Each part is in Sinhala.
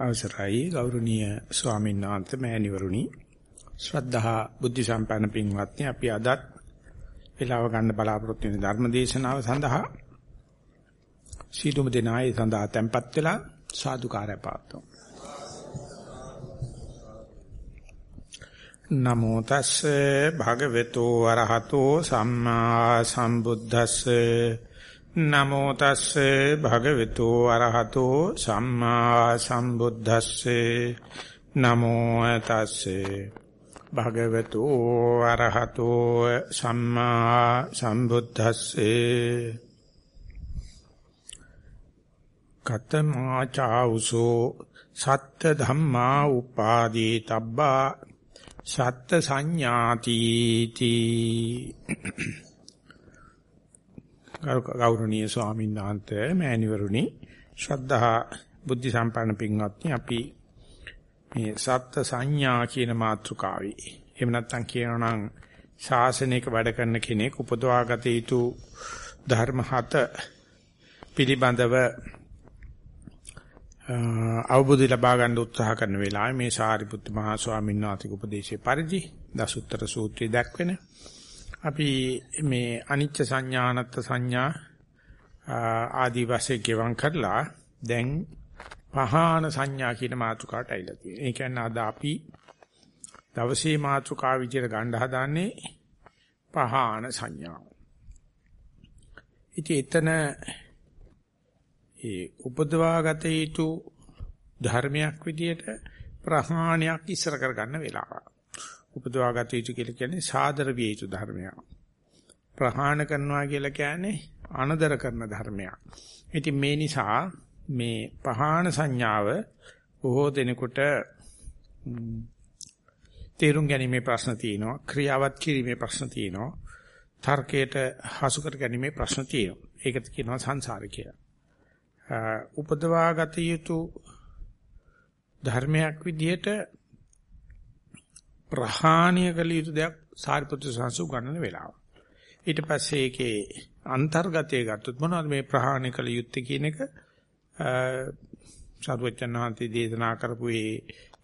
අවසරයි ගෞරවනීය ස්වාමීන් වහන්සේ මෑණිවරුනි. ශ්‍රද්ධා බුද්ධ සම්පන්න පින්වත්නි අපි අදත් වේලාව ගන්න බලාපොරොත්තු වෙන ධර්ම දේශනාව සඳහා සීලුම දෙනායේ සඳහා tempත් වෙලා සාදුකාරය පාත්තුම් නමෝ තස්සේ භගවතු වරහතෝ සම්මා සම්බුද්දස්සේ නමෝ තස්සේ භගවතු අරහතෝ සම්මා සම්බුද්දස්සේ. නමෝ තස්සේ භගවතු අරහතෝ සම්මා සම්බුද්දස්සේ. කතමා චෞසෝ සත්ත ධම්මා උපාදී තබ්බා සත්ත සංඥාති තී ගෞරවනීය ස්වාමීන් වහන්සේ මෑණිවරුනි ශ්‍රද්ධා බුද්ධ සම්පන්න පින්වත්නි අපි මේ සත්ත්‍ය සංඥා කියන මාතෘකාවේ එහෙම නැත්නම් කියනනම් ශාසනයක වැඩ කරන කෙනෙක් උපදවාගත යුතු ධර්ම හත පිළිබඳව අවබෝධය ලබා ගන්න උත්සාහ කරන වෙලාවේ මේ සාරිපුත්ත මහා ස්වාමීන් වහන්සේගේ උපදේශයේ පරිදි දසුත්තර සූත්‍රය දක්වන අපි මේ අනිච්ච සංඥානත් සංඥා ආදි වශයෙන් ගෙවම් කරලා දැන් පහාන සංඥා කියන මාතෘකාවට ඇවිල්ලා තියෙනවා. ඒ කියන්නේ අද අපි දවසේ මාතෘකාව විදිහට ගන්න හදාන්නේ පහාන සංඥාව. ඉතින් එතන ඒ උපදවාගත යුතු ධර්මයක් විදිහට ප්‍රහාණයක් ඉස්සර කරගන්න වෙලාවක්. උපදවාගත යුතු කියලා කියන්නේ සාදර විය යුතු ධර්මයක්. ප්‍රහාණ කරනවා කියලා කියන්නේ අනදර කරන ධර්මයක්. ඉතින් මේ නිසා මේ පහාන සංඥාව බොහෝ දෙනෙකුට තේරුම් ගැනීමේ ප්‍රශ්න තියෙනවා ක්‍රියාවත් කිරීමේ ප්‍රශ්න තියෙනවා තර්කයට හසු කර ගැනීමේ ප්‍රශ්න තියෙනවා ඒකට කියනවා සංසාර කියලා. උපදවාගත යුතු ධර්මයක් විදිහට ප්‍රහාණය කළ යුතු දෙයක් සාරිපුත්‍ර සංසු ගණන වෙලාව. ඊට පස්සේ ඒකේ අන්තර්ගතය ගත්තොත් මොනවද මේ ප්‍රහාණය කළ යුත්තේ කියන එක? සරුවචනාන්ති දේශනා කරපු ඒ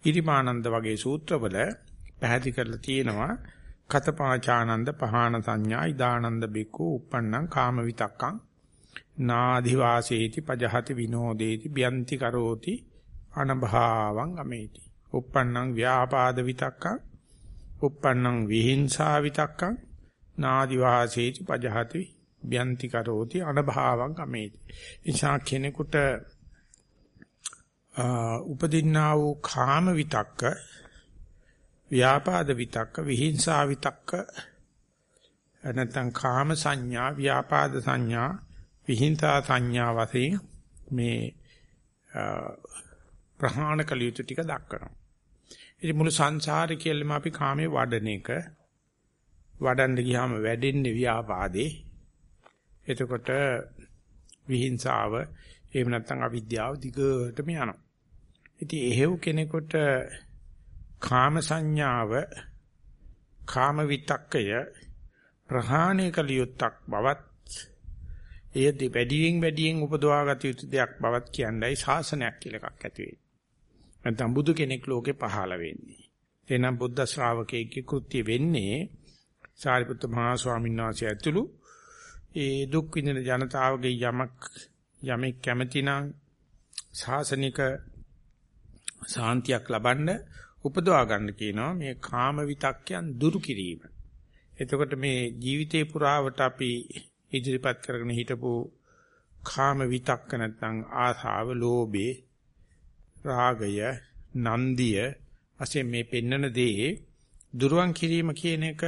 ඉරිමානන්ද වගේ සූත්‍රවල පැහැදිලි කරලා තියෙනවා. කතපාචානන්ද පහාන සංඥා ඉදානන්ද බිකු uppannam කාම විතක්කං නාදි වාසේති පජහති විනෝදේති බියන්ති කරෝති අනභාවං අමේති uppannam ව්‍යාපාද විතක්කං uppannam විහිංසා විතක්කං නාදි වාසේති පජහති බ්‍යන්ති කරෝති අනභාවං අමේති. ඉසා කෙනෙකුට උපදින්නා වූ කාම විතක්ක ව්‍යාපාද විතක්ක විහිංසා විතක්ක නැත්නම් කාම සංඥා ව්‍යාපාද සංඥා විහිංසා සංඥා වශයෙන් මේ ප්‍රහාණ කළ යුතු ටික දක්වනවා. ඉතින් මුළු සංසාරේ කියලාම අපි කාමේ වඩන එක වඩන්න ගියාම වැඩෙන්නේ ව්‍යාපාදේ. එතකොට විහිංසාව එහෙම නැත්නම් අවිද්‍යාව දිගටම යනවා. ඉතින් එහෙව් කෙනෙකුට කාම සංඥාව කාම විතක්කය ප්‍රහාණය කළ යුත්තක් බවත් එය දෙපැඩියෙන් වැඩියෙන් උපදවාගත යුතු දෙයක් බවත් කියන්නයි ශාසනයක් කියලා එකක් ඇති වෙන්නේ. නැත්නම් බුදු කෙනෙක් ලෝකේ පහළ වෙන්නේ. එනම් බුද්ධ ශ්‍රාවකයෙක්ගේ කෘත්‍ය වෙන්නේ සාරිපුත්ත මහා ස්වාමීන් වහන්සේ ඇතුළු ඒ දුක් විඳින ජනතාවගේ යමක් යමෙක් කැමතිනම් ශාසනික සාන්තියක් ලබන්න උපදවා ගන්න කියනවා මේ කාම විතක්යන් දුරු කිරීම. එතකොට මේ ජීවිතේ පුරාවට අපි ඉදිරිපත් කරගෙන හිටපු කාම විතක්ක නැත්නම් ආසාව, ලෝභේ, රාගය, නන්දිය වශයෙන් මේ පෙන්නන දේ දුරුවන් කිරීම කියන එක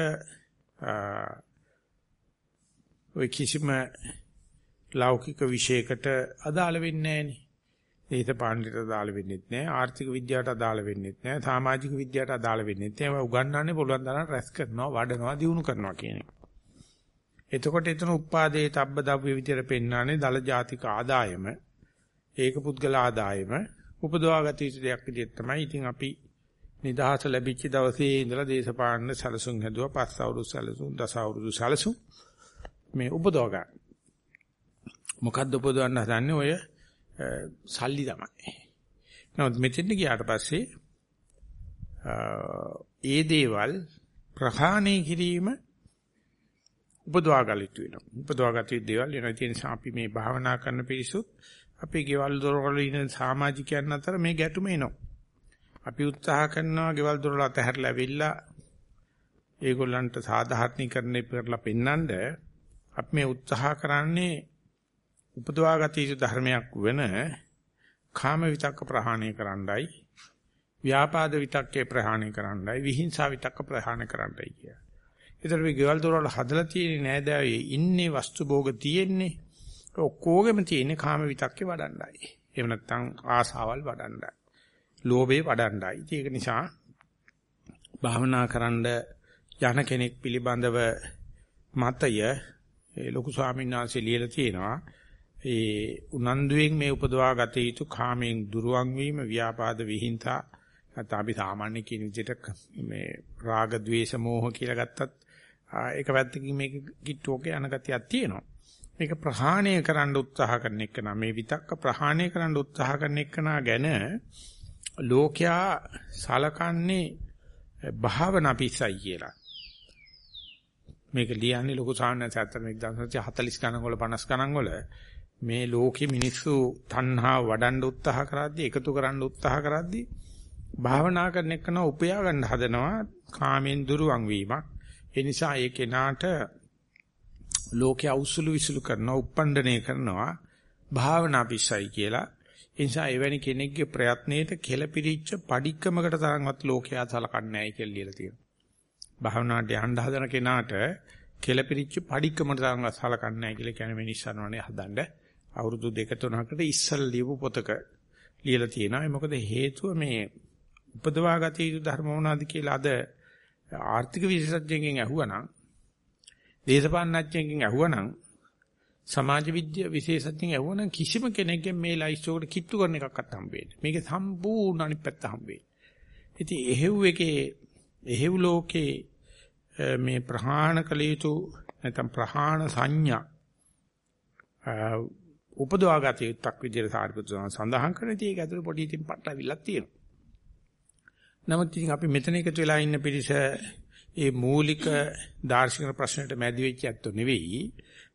ඔය කිසිම ලෞකික විෂයකට අදාළ වෙන්නේ නැහෙනි. දේශපාලනයට අදාළ වෙන්නේ නැහැ, ආර්ථික විද්‍යාවට අදාළ වෙන්නේ නැහැ, සමාජික විද්‍යාවට අදාළ වෙන්නේ නැහැ. ඒවා උගන්වන්නේ පුළුවන් තරම් රැස් කරනවා, වඩනවා, දියුණු කරනවා කියන එක. එතකොට එතන උපාදේ තබ්බ දව්‍ය විදියට පෙන්වන්නේ දල ජාතික ආදායම, ඒක පුද්ගල ආදායම උපදවාගත යුතු දෙයක් විදිහට තමයි. ඉතින් අපි නිදහස ලැබිච්ච දවසේ ඉඳලා දේශපාලන සැලසුම් හැදුවා පස් අවුරුදු සැලසුම් දස අවුරුදු සැලසුම් මේ උපදව ගන්න. මොකද්ද උපදවන්න හදන්නේ ඔය සල්ලි තමයි. නමුත් මෙතෙන්ට ගියාට පස්සේ ඒ දේවල් ප්‍රහාණය කිරීම උපදවාගලිතු වෙනවා. උපදවාගත යුතු දේවල් වෙනවා. ඒ නිසා අපි මේ භාවනා කරන පිරිසුත් අපේ ගෙවල් දොරවල ඉන්න සමාජිකයන් අතර මේ ගැටුම එනවා. අපි උත්සාහ කරනවා ගෙවල් දොරවල් අතහැරලා ඇවිල්ලා ඒගොල්ලන්ට සාධාරණීකරණය කරලා පෙන්නඳ අපි මේ උත්සාහ කරන්නේ උපදවාගත යුතු ධර්මයක් වෙන කාම විතක්ක ප්‍රහාණය කරන්නයි ව්‍යාපාද විතක්කේ ප්‍රහාණය කරන්නයි විහිංසාව විතක්ක ප්‍රහාණය කරන්නයි කිය. ඒතර මේ ගෙවල් දොරවල් හදලා තියෙන්නේ නෑදෑයෝ ඉන්නේ වස්තු භෝග තියෙන්නේ ඔක්කොගෙම තියෙන්නේ කාම විතක්කේ වඩන්නයි. එහෙම නැත්නම් ආසාවල් වඩන්නයි. ලෝභේ වඩන්නයි. ඒක නිසා භාවනා කරන්න යන කෙනෙක් පිළිබඳව මතය ඒ ලොකු ස්වාමීන් වහන්සේ ලියලා තියෙනවා. ඒ උනන්දුවෙන් මේ උපදවා ගත යුතු කාමයෙන් දුරවන් වීම ව්‍යාපාද විහිංසා නැත්නම් අපි සාමාන්‍ය කියන විදිහට මේ රාග ద్వේෂ මෝහ කියලා ගත්තත් ඒක පැත්තකින් මේක කිට්ටුවක යන ගතියක් තියෙනවා. මේක ප්‍රහාණය කරන්න උත්සාහ කරන එක නම් මේ විතක්ක ප්‍රහාණය කරන්න උත්සාහ කරන එක ගැන ලෝකයා සලකන්නේ භාවනා පිස්සයි කියලා. මේක ලියන්නේ ලොකු සාමාන්‍ය සත්‍යන 1940 ගණන් වල 50 ගණන් වල මේ ලෝකෙ මිනිස්සු තණ්හා වඩන්න උත්සාහ කරද්දී එකතු කරන්න උත්සාහ කරද්දී භාවනා කරන එක නෝ උපයා ගන්න හදනවා. කාමෙන් දුරවන් වීමක්. ඒ නිසා ඒ කෙනාට ලෝකයේ අවුසුළු විසුළු කරනවා උප්පණ්ඩණය කරනවා භාවනා පිස්සයි කියලා. ඒ නිසා එවැනි කෙනෙක්ගේ ප්‍රයත්නයේට කෙලපිරිච්ච padikkamakata තරම්වත් ලෝකයා සලකන්නේ නැහැ කියලා ලියලා තියෙනවා. භාවනාවට යන්න හදන කෙනාට කෙලපිරිච්ච padikkamakata තරම්වත් සලකන්නේ නැහැ කියලා කියන්නේ මිනිස්සුන්වනේ හදන්න. අවුරුදු දෙක තුනකට ඉස්සල් ලියපු පොතක ලියලා තියෙනවා. ඒ මොකද හේතුව මේ උපදවාගත යුතු ධර්ම මොනවාද කියලා අද ආර්ථික විශේෂඥයෙන් ඇහුවනම් දේශපාලනඥයෙන් ඇහුවනම් සමාජ විද්‍යා විශේෂඥයෙන් ඇහුවනම් කිසිම කෙනෙක්ගෙන් මේ ලයිස්ට් එකට කිට්ටු කරන එකක්වත් හම්බෙන්නේ. මේක සම්පූර්ණ අනිත් පැත්ත හම්බෙන්නේ. ඉතින් එහෙව් එකේ එහෙව් ලෝකේ මේ ප්‍රහාණ කළ යුතු නැත්නම් ප්‍රහාණ සංඥා උපදවාගත යුත්තක් විදිහට සාරිපුත්‍ර සඳහන් කරන ඉතින් ඒක ඇතුළේ පොඩි ඉතින් පටලවිල්ලක් තියෙනවා. නමුත් ඉතින් අපි මෙතන එකතු වෙලා ඉන්න පිරිස ඒ මූලික දාර්ශනික ප්‍රශ්නට මැදි වෙච්ච ඇත්තෝ නෙවෙයි.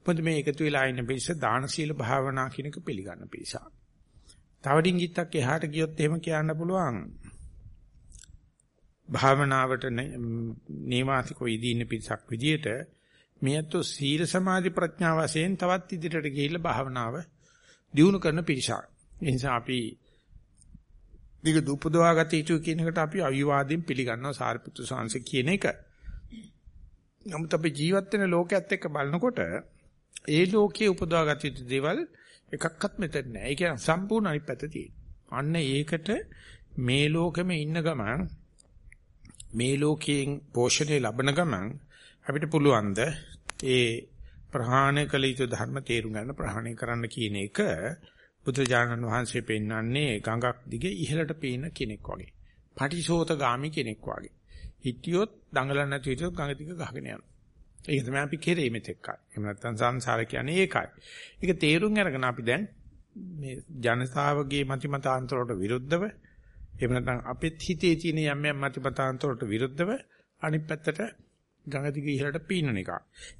මොකද මේ එකතු වෙලා ඉන්න පිරිස දාන සීල භාවනා කියන එක පිළිගන්න පිරිසක්. තව ඩිංගිත්තක් එහාට ගියොත් එහෙම කියන්න පුළුවන්. භාවනාවට නේවාසිකෝ ඉදී ඉන්න පිරිසක් විදියට මේත් සීල සමාධි ප්‍රඥා වශයෙන් තවත් ඉදිරියට ගිහිල්ලා භාවනාව දියුණු කරන පිරිසක්. ඒ නිසා අපි දිග දුපදවාගත යුතු කියන එකට අපි අවිවාදයෙන් පිළිගන්නවා සාරිපුත්‍ර සාංශ කියන එක. නමුත් අපි ජීවත් වෙන ලෝකයේත් එක්ක බලනකොට ඒ ලෝකයේ උපදවාගත යුතු දේවල් එකක්වත් මෙතන නැහැ. ඒ කියන්නේ සම්පූර්ණ අනිත් පැත්ත තියෙනවා. අන්න ඒකට මේ ලෝකෙම ඉන්න ගමන් මේ ලෝකයෙන් පෝෂණය ලබන ගමන් අපිට පුළුවන් ද ඒ ප්‍රහාණය කළ යුතු ධර්ම තේරුම් ගන්න ප්‍රහාණය කරන්න කියන එක බුදුජානන් වහන්සේ පෙන්වන්නේ ගඟක් දිගේ ඉහළට පේන කෙනෙක් වගේ. පටිශෝතගාමි කෙනෙක් වගේ. හිටියොත් දඟලන්න නැති හිටියොත් ගඟ දිග ගහගෙන යනවා. ඒක තමයි අපි කෙරේ මෙතෙක්කයි. එහෙම නැත්නම් සංසාර කියන්නේ ඒකයි. ඒක තේරුම් අරගෙන අපි දැන් මේ ජනතාවගේ මතිමතාන්තරවලට විරුද්ධව එහෙම නැත්නම් අපිත් හිතේ තියෙන යම් යම් මතිමතාන්තරවලට විරුද්ධව අනිත් පැත්තට ගඟ දිගේ ඉහළට පීනන එක.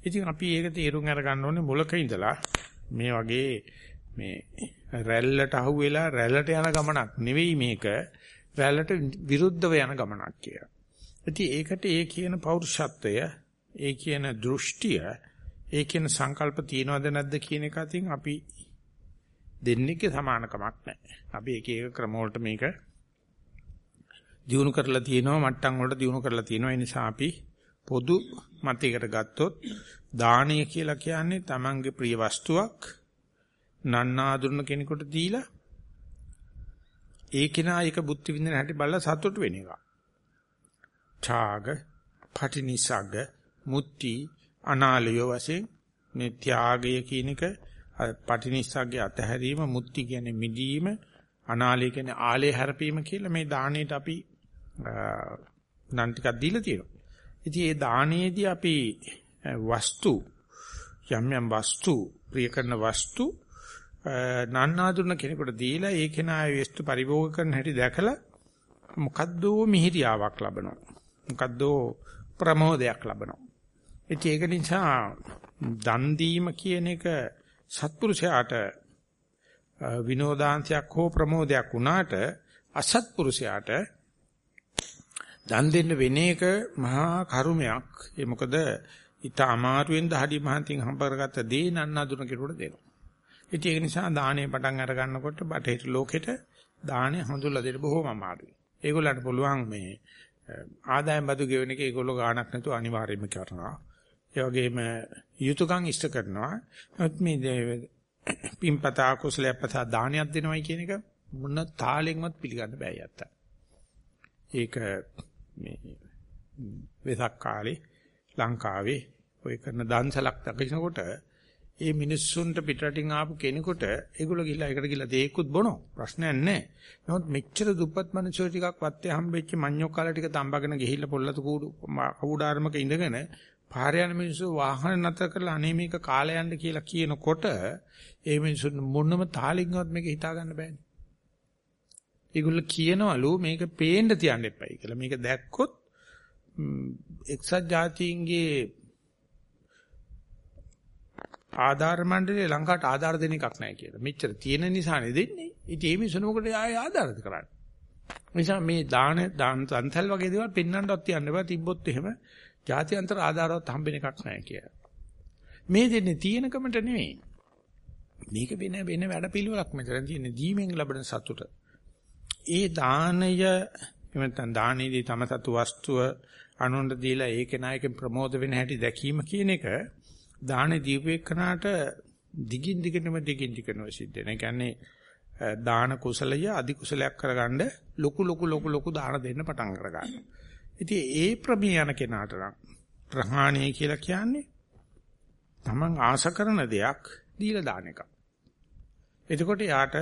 ඉතින් අපි ඒක තේරුම් අරගන්න ඕනේ මුලක ඉඳලා මේ වගේ මේ රැල්ලට අහුවෙලා රැල්ලට යන ගමනක් නෙවෙයි මේක රැල්ලට විරුද්ධව යන ගමනක් කියලා. ඉතින් ඒකට ඒ කියන පෞරුෂත්වය, ඒ කියන දෘෂ්ටිය, ඒ කියන සංකල්ප තියනවද නැද්ද කියන එක අතින් අපි දෙන්නේක සමානකමක් නැහැ. අපි එක එක ක්‍රම වලට මේක දිනු කරලා තියෙනවා මට්ටම් වලට දිනු කරලා තියෙනවා ඒ නිසා අපි පොදු මතයකට ගත්තොත් දානය කියලා කියන්නේ Tamange ප්‍රිය වස්තුවක් නන්නාඳුන කෙනෙකුට දීලා ඒ කෙනා ඒක බුද්ධ විඳින හැටි බලලා සතුට වෙන එක. ඡාග, පටිනිසග්ග, මුත්‍ති, අනාලය වශයෙන් මේ ත්‍යාගය කියන එක පටිනිසග්ගේ අතහැරීම, මුත්‍ති කියන්නේ මිදීම, අනාලය කියන්නේ ආලේ හැරපීම කියලා මේ දාණයට අපි නම් ටිකක් දීලා තියෙනවා. ඉතින් ඒ දාණයේදී අපි වස්තු යම් යම් වස්තු ප්‍රිය කරන වස්තු නන්නාඳුන කෙනෙකුට දීලා ඒ කෙනා වස්තු පරිභෝග කරන හැටි දැකලා මොකද්දෝ මිහිරියාවක් ලබනවා. මොකද්දෝ ප්‍රමෝදයක් ලබනවා. ඉතින් ඒක නිසා දන් දීම කියන එක සත්පුරුෂයාට විනෝදාංශයක් හෝ ප්‍රමෝදයක් වුණාට අසත්පුරුෂයාට දන් දෙන්න වෙන එක මහා කරුමයක්. ඒ මොකද ඊට අමාරුවෙන් දහඩි මහන්තින් හම්බරගත්ත දේ නන්නඳුන කෙරුවට දෙනවා. ඉතින් ඒක නිසා දානේ පටන් අර ගන්නකොට බටහිර ලෝකෙට දානේ හඳුල්ලා දෙන්න බොහොම අමාරුයි. ඒගොල්ලන්ට පුළුවන් මේ ආදායම් බදු ගෙවන එක ඒගොල්ලෝ ගාණක් නැතුව අනිවාර්යයෙන්ම කරනවා. ඒ වගේම යුතුයකම් ඉෂ්ට කරනවා. නමුත් මේ පින්පතා කුසලයපතා දානයක් දෙනවයි කියන එක මොන තාලෙන්වත් පිළිගන්න බෑ යත්තා. ඒක මේ වෙසක් කාලේ ලංකාවේ ඔය කරන දන්සලක් දකිනකොට ඒ මිනිස්සුන්ට පිටරටින් ආපු කෙනෙකුට ඒගොල්ලෝ ගිහිල්ලා එකට ගිහිල්ලා දේකුත් බොනෝ ප්‍රශ්නයක් නැහැ. නමුත් මෙච්චර දුප්පත් මිනිස්සු ටිකක් වත්තේ හම්බෙච්ච මඤ්ඤොක් කාලා ටික තඹගෙන ගිහිල්ලා පොල්ලතු කූඩු කවුඩාරමක ඉඳගෙන පාරේ යන මිනිස්සු වාහන නැතර කරලා අනේ මේක කාලය යන්න කියලා කියනකොට ඒ මිනිස්සුන් මොනම තාලින්වත් මේක හිතා ගන්න බෑනේ. ඒගොල්ලෝ කියනවලු මේක පේන්න තියන්න එපයි කියලා. මේක දැක්කොත් එක්සත් ජාතීන්ගේ ආධාර මණ්ඩලය ලංකාවට ආධාර දෙන එකක් නැහැ කියලා. මෙච්චර තියෙන නිසානේ දෙන්නේ. ඉතින් ඒ මිනිස්සුන මොකටද ආයේ ආධාරද කරන්නේ? නිසා මේ දාන දාන තන්තල් වගේ දේවල් පෙන්වන්නවත් තියන්න බෑ. තිබ්බොත් එහෙම ජාත්‍යන්තර ආධාරවත් හම්බෙන එකක් නැහැ කියලා. මේ දෙන්නේ තියෙනකමට නෙවෙයි. මේක වෙන වෙන වැඩපිළිවෙලක් මෙතන තියෙන දීමෙන් ලැබෙන සතුට. ඒ දානය එමෙතන දානයේදී තම සතු වස්තුව අනුන්ට දීලා ඒකේ නායකෙන් ප්‍රමෝද වෙන හැටි දැකීම කියන එක දානේ දීපේකනාට දිගින් දිගටම දිගින් දිගටම සිද්ධ වෙන. ඒ කියන්නේ දාන කුසලය අධි කුසලයක් කරගන්න ලොකු ලොකු ලොකු ලොකු දාන දෙන්න පටන් අරගන්න. ඉතින් ඒ ප්‍රමිය යන කෙනාට නම් ප්‍රහාණය කියලා කියන්නේ Taman ආශ කරන දෙයක් දීලා දාන එක. එතකොට යාට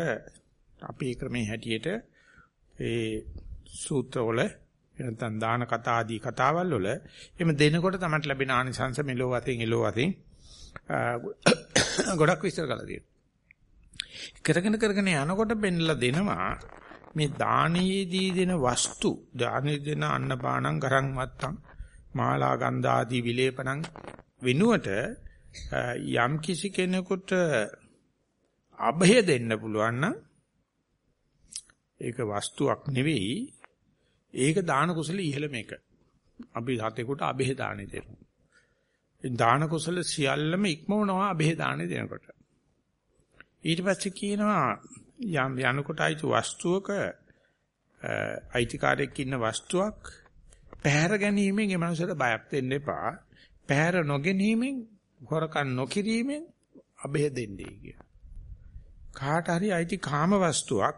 අපේ ක්‍රමේ හැටියට ඒ සූත්‍රවල නැත්නම් දාන කතා ආදී කතාවල් වල එimhe දෙනකොට තමයි ලැබෙන ආනිසංස මෙලෝ වතින් එලෝ වතින් ගොඩක් විස්තර කරලා තියෙනවා. කරගෙන කරගෙන යනකොට බෙන්නලා දෙනවා මේ දානයේදී දෙන වස්තු දානයේ දෙන අන්නපානං ගරං වත්තං මාලා ගන්ධ ආදී විලේපණං වෙනුවට යම් කිසි කෙනෙකුට අභය දෙන්න පුළුවන් නම් ඒක වස්තුවක් නෙවෙයි. ඒක දාන කුසල ඉහළ මේක. අපි හතෙකුට අභය දානෙ දෙනවා දාන කුසල සියල්ලම ඉක්මවනවා අභය දානෙ දෙනකොට ඊට පස්සේ කියනවා යම් යනකොට අයිති වස්තුවක අයිතිකාරයෙක් ඉන්න වස්තුවක් පැහැර ගැනීමෙන් ඒ මනුස්සයට බයක් දෙන්න එපා. පැහැර නොගැනීමෙන් හොරකම් නොකිරීමෙන් අබේ දෙන්නේ කිය. කාට හරි අයිති කාම වස්තුවක්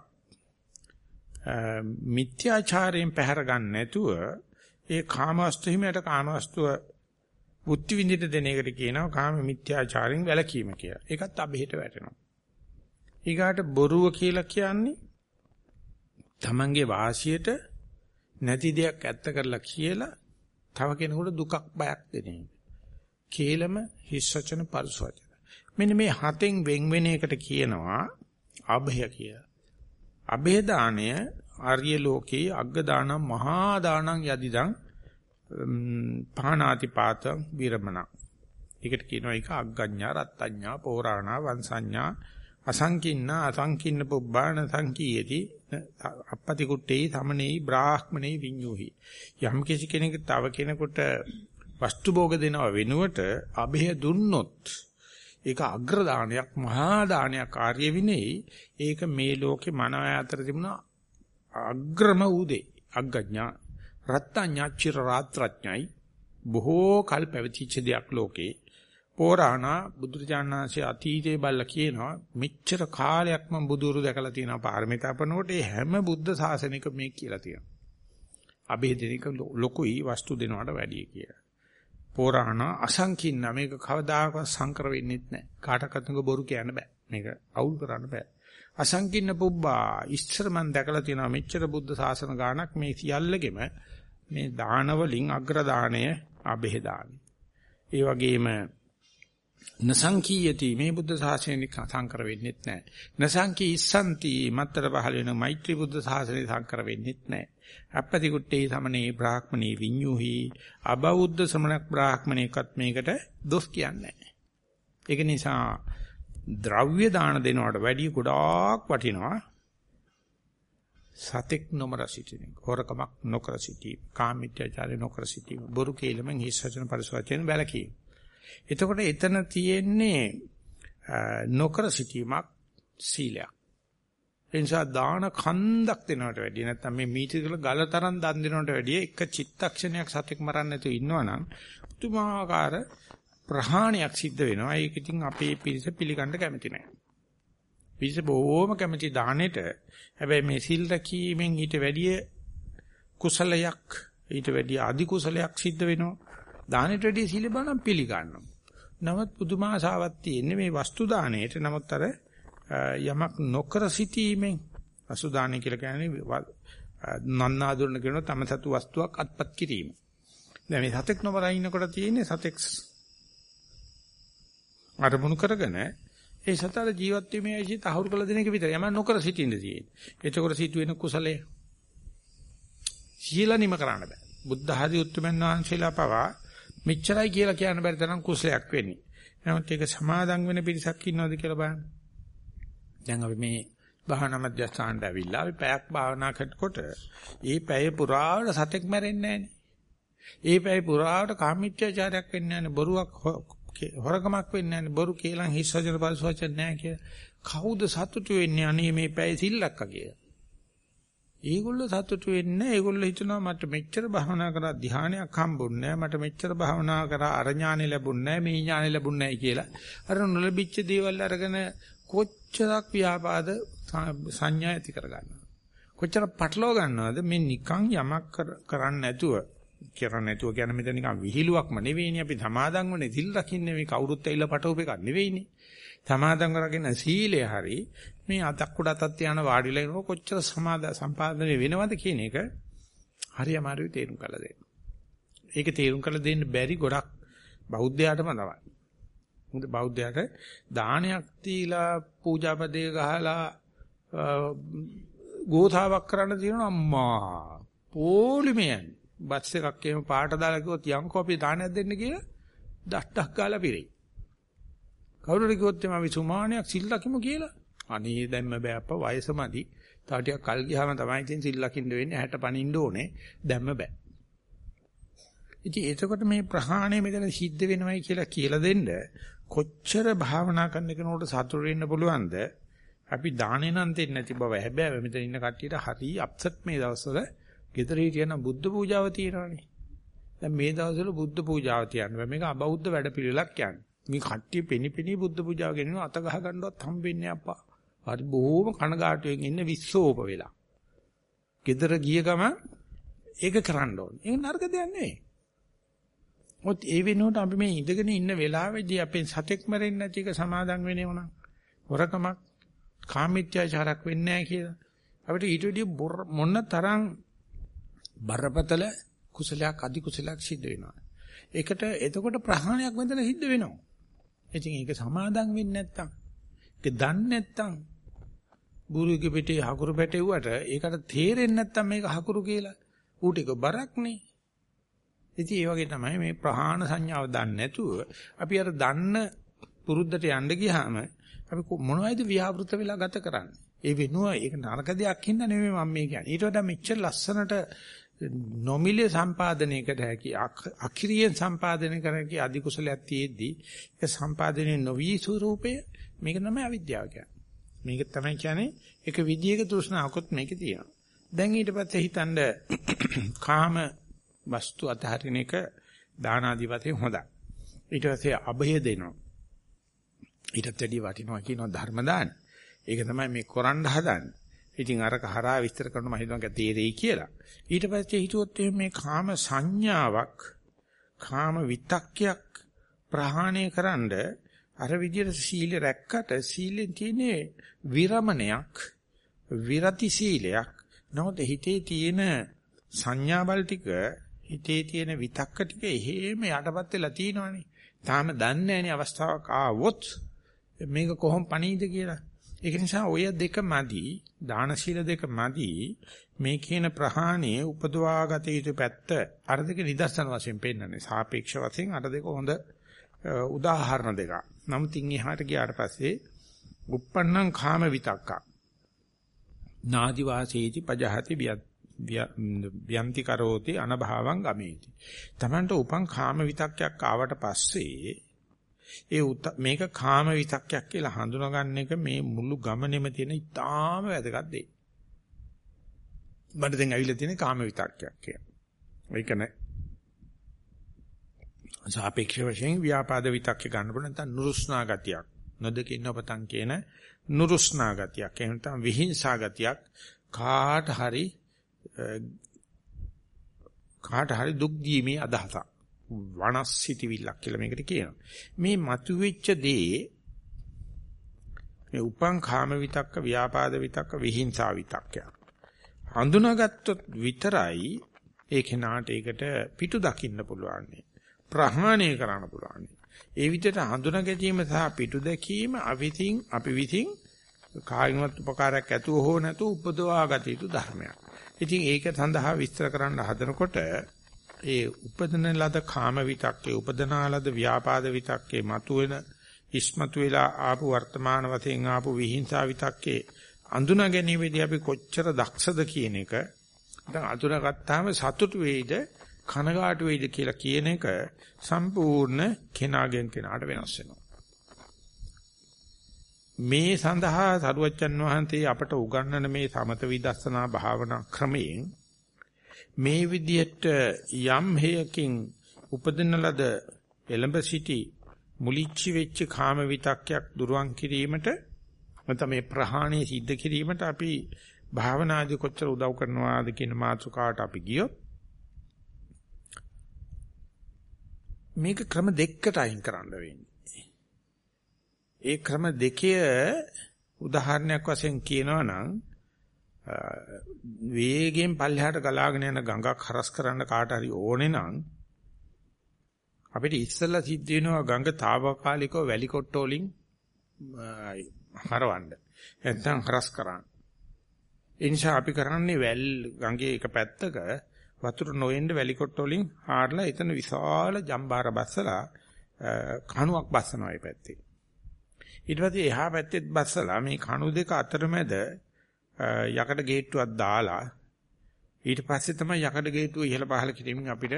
මිත්‍යාචාරයෙන් පැහැර ගන්න නැතුව ඒ කාම වස්තු හිමයට කාම වස්තුව බුද්ධ විඳිට දෙන එකට කියනවා කාම මිත්‍යාචාරයෙන් වැළකීම කියලා. ඒකත් අබේට වැටෙනවා. ඊගාට බොරුව කියලා කියන්නේ තමන්ගේ වාසියට නැති දෙයක් ඇත්ත කරලා කියලා තව කෙනෙකුට දුකක් බයක් දෙන එක. කේලම හිස් වචන පරිස වචන. මෙන්න මේ හතෙන් වෙන් වෙන එකට කියනවා අභය කියලා. අභය දාණය ආර්ය ලෝකේ අග්ග දානම් මහා දානම් යදිදං පානාති පාත විරමණ. ඒකට කියනවා ඒක අග්ගඤ්ඤා රත්ත්‍ඤ්ඤා පෝරාණා වංශඤ්ඤා අසංකින්න අසංකින්න පුබ්බාන සංකීයති අපපති කුට්ටේ සමනේ බ්‍රාහ්මනේ විඤ්ඤෝහි. යම් කිසි කෙනෙක් තව කෙනෙකුට වස්තු භෝග දෙනව වෙනුවට અભය දුන්නොත් ඒක අග්‍ර දානයක් මහා දානයක් කාර්ය විනේ ඒක මේ ලෝකේ මනය අතර තිබුණ අග්‍රම උදේ අග්ගඥා රත්ත්‍ඤ්ඤා චිර රාත්‍රඥයි බොහෝ කල් පැවතිච්ච දෙයක් ලෝකේ පෝරාණා බුදුරජාණන්සේ අතීතයේ බල්ලා කියනවා මෙච්චර කාලයක් මම බුදුරු දැකලා තියෙනවා පාරමිතා පනකොට ඒ හැම බුද්ධ ශාසනික මේ කියලා තියෙනවා. අභේදනික ලොකුයි වස්තු දෙනවට වැඩිය කියලා. පෝරාණා අසංකින්න මේක කවදාකවත් සංකර වෙන්නේ නැහැ. කාටවත් බොරු කියන්න බෑ. මේක අවුල් කරන්න බෑ. අසංකින්න පුබ්බා ඉස්සර මම දැකලා තියෙනවා මෙච්චර බුද්ධ ශාසන ගානක් මේ සියල්ලගෙම මේ දාන වලින් අග්‍ර දාණය අභේදානයි. ඒ වගේම නසංකීයති මේ බුද්ධ ශාසනය සංකර වෙන්නෙත් නැහැ. නසංකී ඉස්සන්ති මත්තර පහල වෙන මෛත්‍රී බුද්ධ ශාසනය සංකර වෙන්නෙත් නැහැ. අපපති කුට්ටේ සමනේ බ්‍රාහ්මණී විඤ්ඤුහි අබෞද්ධ ශ්‍රමණක් බ්‍රාහ්මණේකත් මේකට දොස් කියන්නේ නැහැ. ඒක නිසා ද්‍රව්‍ය දාන දෙනවට වැඩිය ගොඩාක් වටිනවා සතෙක් නොමර සිටීම, හොරකමක් නොකර සිටීම, කාමීත්‍යචාරය නොකර සිටීම, බොරු කේලමෙන් හිස් වචන පරිසවචන බැලකීම. එතකොට එතන තියෙන්නේ නොකර සිටීමක් සීලයක්. ඒ නිසා දාන කන්දක් දෙනවට වැඩිය නැත්නම් මේ මීටිකල ගල තරම් දන් දෙනවට වැඩිය එක චිත්තක්ෂණයක් සතෙක් මරන්න නැතුව ඉන්නවනම් පුදුමාකාර ප්‍රහාණයක් සිද්ධ වෙනවා. ඒක ඉතින් අපේ පිරිස පිළිගන්න කැමති නැහැ. පිරිස බොහොම කැමති දානෙට. හැබැයි මේ සිල් රැකීමෙන් ඊට වැඩිය කුසලයක් ඊට වැඩිය අධි කුසලයක් සිද්ධ වෙනවා. දානෙට වැඩිය සීල බණම් පිළිගන්නවා. නමුත් පුදුමාසාවක් තියෙන්නේ මේ වස්තු දාණයට. නමුත් අර යමක් නොකර සිටීමෙන් වස්තු දාණය කියලා කියන්නේ නන්නාඳුරන කියන තම සතු වස්තුවක් අත්පත් කිරීම. දැන් මේ සතෙක් නොමර ඉන්නකොට තියෙන්නේ සතෙක් අරමුණු කරගෙන ඒ සතර ජීවත් වීමේ ඇයි තහවුරු කළ දෙන එක විතරයි. යම නොකර සිටින්න තියෙන්නේ. එතකොට සිටුවෙන කුසලයේ සීල නිම කරන්න බෑ. බුද්ධ ආදී උත්තරමන් වහන්සේලා පවා මෙච්චරයි කියලා කියන්න බැරි තරම් කුසලයක් වෙන්නේ. නමුත් ඒක සමාදන් වෙන පිරිසක් ඉන්නවද කියලා බලන්න. දැන් අපි මේ භාවනා මධ්‍යස්ථානට ඇවිල්ලා අපි පැයක් භාවනා කරනකොට ඒ පැය පුරාවට සතෙක් මැරෙන්නේ ඒ පැය පුරාවට කාමීත්‍යචාරයක් වෙන්නේ නැහැ බොරුවක් හොරකමක් වෙන්නේ නැහැ බොරු කියලා හිස් වචන පරිසවචන නැහැ කියලා. කවුද සතුටු වෙන්නේ අනේ මේ පැය සිල්ලක්ක කියලා. ඒගොල්ලෝ සතුටු වෙන්නේ ඒගොල්ලෝ හිතනවා මට මෙච්චර භාවනා කරා ධානයක් හම්බුන්නේ මට මෙච්චර භාවනා කරා අර ඥානෙ ලැබුන්නේ මේ ඥානෙ ලැබුන්නේ කියලා. අර නොලැබිච්ච දේවල් අරගෙන කොච්චරක් ව්‍යාපාද සංඥා ඇති කරගන්නවා. කොච්චර පටලව ගන්නවද මේ නිකන් යමක් කරන්නේ නැතුව කරන්නේ නැතුව කියන්නේ මෙතන නිකන් විහිළුවක්ම නෙවෙයිනේ අපි සමාදන් වනේ සිල් රකින්නේ මේ කවුරුත් ඇවිල්ලා පටවප එකක් නෙවෙයිනේ. සමාදන් කරගෙන සීලය හරි මේ අතක් උඩ අතක් තියාන වාඩිලා ඉනකොට කොච්චර සමාද සම්පාදනය වෙනවද කියන එක හරි අමාරුයි තේරුම් කරලා දෙන්න. ඒක තේරුම් කරලා දෙන්න බැරි ගොඩක් බෞද්ධයාටම තමයි. මොකද බෞද්ධයාට දානයක් දීලා පූජාපදේ ගහලා ගෝතාවක් කරන්න තියෙනවා අම්මා. පොලිමයන්. බස් එකක් එහෙම පාට දාලා කිව්වොත් යන්කෝ අපි දානයක් දෙන්න කියලා දෂ්ටක් ගාලා පිරෙයි. කවුරුද කිව්වොත් එම අපි සුමානයක් සිල් ලකිමු කියලා. අනේ දැම්ම බෑ අප්පා වයසමදි. තව ටිකක් කල් ගියාම තමයි ඉතින් සිල් ලකින්න වෙන්නේ 60 පණින්න ඕනේ. දැම්ම බෑ. ඉතින් එතකොට මේ ප්‍රහාණය මෙතන සිද්ධ වෙනවයි කියලා කියලා දෙන්න කොච්චර භාවනා කරන කෙනෙකුට සතුටු වෙන්න පුළුවන්ද? අපි දානේ නම් දෙන්නේ නැති බව හැබැයි මෙතන ඉන්න කට්ටියට හරි අප්සෙට් මේ දවස්වල ගෙදර හිටියනම් බුද්ධ පූජාව තියෙනවානේ. දැන් මේ දවස්වල බුද්ධ පූජාව තියන්න මේක අබෞද්ධ වැඩපිළිවෙලක් කියන්නේ. මේ කට්ටිය පෙනිපෙනි බුද්ධ පූජාව ගෙනින අත ගහ ගන්නවත් හම්බෙන්නේ අප්පා. හරි බොහොම කනගාටුවෙන් ඉන්න විශ්සෝප වෙලා. ගෙදර ගිය ගම ඒක කරන්න ඕනේ. ඒක නරක දෙයක් නෙවෙයි. මොකද ඒ වෙනුවට අපි මේ ඉඳගෙන ඉන්න වෙලාවේදී අපෙන් සතෙක් මරෙන්නේ නැති එක සමාදන් වෙනව නම් හොරකමක් කාමීත්‍යාචාරයක් වෙන්නේ නැහැ කියලා. අපිට ඊට වඩා මොන තරම් බරපතල කුසලයක් අධි කුසලයක් සිද්ධ වෙනවා. ඒකට එතකොට ප්‍රහාණයක් මෙතන සිද්ධ වෙනවා. ඉතින් ඒක සමාදම් වෙන්නේ නැත්තම් ඒක දන්නේ නැත්තම් බුරුගේ පිටේ හකුරු පැටෙව්වට ඒකට තේරෙන්නේ නැත්තම් මේක හකුරු කියලා. ඌට ඒක බරක්නේ. ඉතින් ඒ වගේ තමයි මේ ප්‍රහාණ සංඥාව දන්නේ නැතුව අපි අර දන්න පුරුද්දට යන්න ගියාම අපි මොනවයිද ව්‍යාවෘත වෙලා ගත කරන්නේ. ඒ වෙනුව ඒක නරක දෙයක් හින්දා නෙමෙයි මම මේ කියන්නේ. ඊට වඩා මෙච්චර ලස්සනට නොමිලේ සම්පාදනයකට හැකි අකිරියෙන් සම්පාදනය කර හැකි අධි කුසලයක් තියෙද්දි ඒක සම්පාදනයේ නොවි ස්වරූපය මේක තමයි අවිද්‍යාව කියන්නේ. මේක තමයි කියන්නේ එක විදියක තෘෂ්ණාවකොත් මේකේ තියෙනවා. දැන් ඊට පස්සේ හිතනද කාම වස්තු අතහරින එක දාන ආදි වශයෙන් හොඳයි. ඊට පස්සේ අභය දෙනවා. ඊටත් වැඩි වටිනවා කියනවා ධර්ම දාන. ඒක තමයි මේ කොරන්න හදන්නේ. ඉතින් අරක හරහා විස්තර කරන මම හිතනවා තේරෙයි කියලා. ඊට පස්සේ හිතුවොත් මේ කාම සංඥාවක් කාම විතක්කයක් ප්‍රහාණය කරන්න අර විදියට සීල රැක්කට සීලෙන් තියෙන විරමණයක් විරති සීලයක් නමුත් හිතේ තියෙන සංඥාවල් ටික හිතේ තියෙන විතක්ක ටික එහෙම යටපත් වෙලා තියෙනවනේ තාම දන්නේ නැණි අවස්ථාවක් ආවොත් මේක කොහොම පණීද කියලා. ඒක නිසා ඔය දෙක මදි, දාන සීල දෙක මදි මේ කියන ප්‍රහාණය උපදවාගත යුතු පැත්ත අර දෙක නිදර්ශන වශයෙන් පෙන්නන්නේ. සාපේක්ෂ වශයෙන් අර දෙක හොඳ උදාහරණ දෙකක්. නමුත් ඉන් එහාට ගියාට පස්සේ uppannam kama vitakka. නාදි වාසේති පජහති ව්‍යන්ති කරෝති අනභාවං ගමේති. Tamanට උපන් කාම විතක්කයක් ආවට පස්සේ ඒ මේක කාම විතක්කයක් කියලා හඳුනගන්න එක මේ මුළු ගමනේම තියෙන ඉතාම වැදගත් දෙයක්. මට දැන් ඇවිල්ලා තියෙන කාම විතක්කයක් කියලා. ඒක නෑ. සාපේක්ෂ වශයෙන් ව්‍යාපාද විතක්ක ගන්න පුළුවන් නැත්නම් නුරුස්නා ගතියක්. නොදකින්න ඔබතන් කියන නුරුස්නා ගතියක්. එහෙම නැත්නම් විහිංසා ගතියක් කාට හරි කාට හරි දුක් දීමේ අදහසක්. වනස්සිතවිල්ලක් කියලා මේකට කියනවා. මේ මතුවෙච්ච දේ මේ උපං කාම විතක්ක, ව්‍යාපාද විතක්ක, විහිංසා විතක්කය. හඳුනාගත්තොත් විතරයි ඒ කෙනාට ඒකට පිටු දකින්න පුළුවන්. ප්‍රහාණය කරන්න පුළුවන්. ඒ විදිහට හඳුනා ගැනීම සහ පිටු දැකීම අවිතින් අපි විතින් කායිමත් උපකාරයක් ඇතුව හෝ නැතුව උපදවා ගත යුතු ධර්මයක්. ඉතින් ඒක සඳහා විස්තර කරන්න හදනකොට ඒ උපදන ලද කාම විතක්කේ උපදනා ලද ව්‍යාපාද විතක්කේ මතුවෙන ඉස්මතු වෙලා ආපු වර්තමාන වශයෙන් ආපු විහිංසා විතක්කේ අඳුනා ගැනීමේදී අපි කොච්චර දක්ෂද කියන එක දැන් අඳුනගත්තාම සතුටු වෙයිද කනගාටු වෙයිද කියලා කියන එක සම්පූර්ණ කෙනාගෙන් කෙනාට වෙනස් වෙනවා. මේ සඳහා සරුවච්චන් වහන්සේ අපට උගන්වන මේ සමත විදර්ශනා භාවනා ක්‍රමයෙන් මේ විදිහට යම් හේයකින් උපදින ලද එළඹ සිටි මුලිච්චි වෙච්ච කාම විතක්යක් දුරවන් කිරීමට නැත්නම් මේ ප්‍රහාණය සිද්ධ කිරීමට අපි භාවනාදී කොච්චර උදව් කරනවාද කියන මාතෘකාවට අපි ගියොත් මේක ක්‍රම දෙකකට අයින් කරන්න වෙන්නේ. ඒ ක්‍රම දෙකේ උදාහරණයක් වශයෙන් කියනවා නම් වේගයෙන් පල්ලෙහාට ගලාගෙන යන ගඟක් හරස් කරන්න කාට හරි ඕනේ නම් අපිට ඉස්සෙල්ලා සිද්ධ වෙනවා ගඟ తాවකාලිකව වැලි කොට්ට වලින් හරවන්න. නැත්නම් හරස් කරන්න. ඒ නිසා අපි කරන්නේ වැල් ගඟේ එක පැත්තක වතුර නොඑන්න වැලි කොට්ට වලින් හාරලා එතන විශාල ජම්බාර බස්සලා කණුවක් බස්සනවා මේ පැත්තේ. ඊට පස්සේ එහා පැත්තෙත් බස්සලා මේ කණු දෙක අතරමැද යකඩ ගේට්ටුවක් දාලා ඊට පස්සේ තමයි යකඩ ගේට්ටුව ඉහළ පහළ කිරීමෙන් අපිට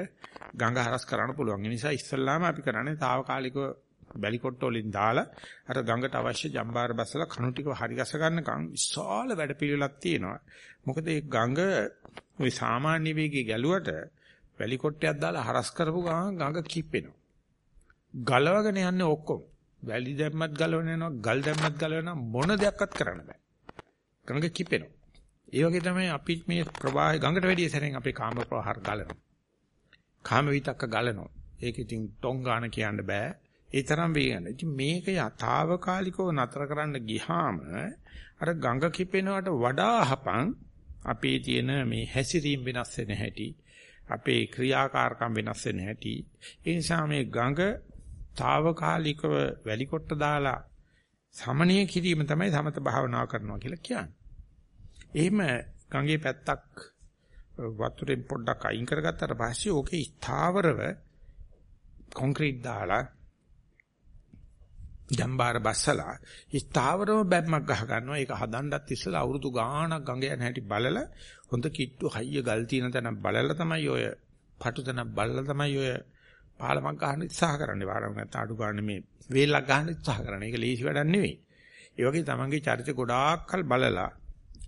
ගඟ හරස් කරන්න පුළුවන්. ඒ නිසා ඉස්සල්ලාම අපි කරන්නේ తాවකාලිකව බැලි කොට්ට වලින් දාලා අර ගඟට අවශ්‍ය ජම්බාර බස්සලා කණු ටික හරි ගස ගන්නකම් විශාල වැඩපිළිවෙලක් තියෙනවා. මොකද මේ ගඟ ওই සාමාන්‍ය වේගයේ ගැලුවට බැලි කොට්ටයක් දාලා හරස් කරපු ගමන් ගඟ කිප්පෙනවා. ගලවගෙන යන්නේ ඔක්කොම. වැලි දැම්මත් ගලවන යනවා, ගල් දැම්මත් ගලවන මොන දෙයක්වත් කරන්න බෑ. ගඟ කිපෙනවා. ඒ වගේ තමයි අපි මේ ප්‍රවාහය ගඟට වැඩිය සැරෙන් අපේ කාම ප්‍රවාහර ගලනවා. කාම විතක්ක ගලනවා. ඒක ඉතින් ටොං ගාන කියන්න බෑ. ඒ තරම් වේගන. ඉතින් මේක යථාවකාලිකව නතර කරන්න ගියාම අර ගඟ කිපෙනවට වඩා හපන් අපේ තියෙන මේ හැසිරීම වෙනස් වෙන හැටි අපේ ක්‍රියාකාරකම් වෙනස් වෙන හැටි ඒ නිසා මේ ගඟ తాවකාලිකව වැලි කොට දාලා සමනීය කිරීම තමයි සමත භාවනාව කරනවා කියලා කියන්නේ. එහෙම ගඟේ පැත්තක් වතුරෙන් පොඩ්ඩක් අයින් කරගත්තාට පස්සේ ඕකේ ස්ථාවරව කොන්ක්‍රීට් දාලා ජම්බාර බස්සලා ස්ථාවරව බැම්මක් ගහ ගන්නවා. ඒක හදන්නත් ඉස්සලා අවුරුදු ගාණක් ගඟ යන හැටි බලලා හොඳ කිට්ටු හයිය ගල් තියෙන තැන බලලා තමයි ඔය පටු තැන බලලා තමයි ඔය පාලමක් ගන්න උත්සාහ කරන්නේ. වාරම් නැත්නම් අඩු ගන්න මේ වේලක් ගන්න උත්සාහ කරන්නේ. ඒක ලේසි වැඩක් නෙවෙයි. ඒ වගේ තමන්ගේ චරිත ගොඩාක්කල් බලලා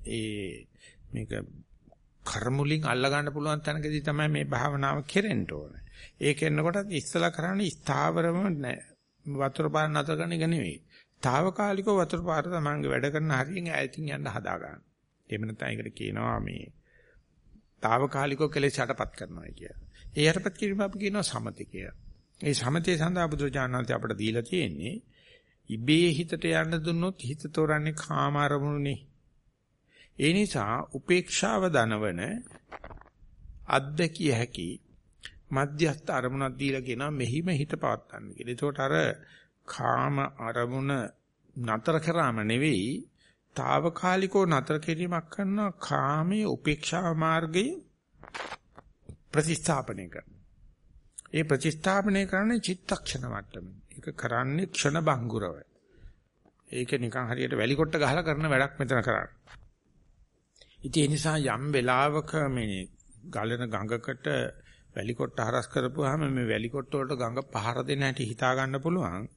ඒ මේක කර්මුලින් අල්ල ගන්න පුළුවන් තැනකදී තමයි මේ භාවනාව කෙරෙන්න ඕනේ. ඒක එන්නකොටත් ඉස්සලා කරන්නේ ස්ථාවරම නැහැ. වතුර පාර නතර කරන එක නෙවෙයි. తాවකාලිකව වතුර පාර තමන්ගේ වැඩ කරන හරියෙන් ඈතින් යන්න හදා ගන්න. එහෙම නැත්නම් ඒකට කියනවා මේ తాවකාලිකව කෙලෙස් යටපත් කරනවා කියලා. ඒ යටපත් කිරීම අපි කියනවා සමති කියලා. ඒ සමතේ සඳහා බුදුරජාණන්සේ අපට දීලා තියෙන්නේ ඉබේ හිතට යන්න දුන්නොත් හිත තෝරන්නේ කාම අරමුණුනේ. ඒ නිසා උපේක්ෂාව දනවන අද්දකිය හැකි මධ්‍යස්ථ අරමුණක් දීලා කියනවා මෙහිම හිත පවත්තන්න කියලා. ඒකට අර කාම අරමුණ නතර කරාම නෙවෙයි తాවකාලිකව නතර කිරීමක් කරනවා කාමයේ උපේක්ෂා මාර්ගයේ ප්‍රතිස්ථාපනය කරනවා. ඒ ප්‍රතිස්ථාපනය කරන්නේ චිත්තක්ෂණ මට්ටමේ. ඒක කරන්නේ ක්ෂණ බංගුරව. ඒක නිකන් හරියට වැලි කොට ගහලා කරන වැඩක් මෙතන කරන්නේ. ඉතින් ඒ නිසා යම් වෙලාවක මේ ගලන ගඟකට වැලි කොට හරස් කරපුවාම මේ වැලි කොට වලට ගඟ පහර දෙන්න හැටි හිතා ගන්න පුළුවන්.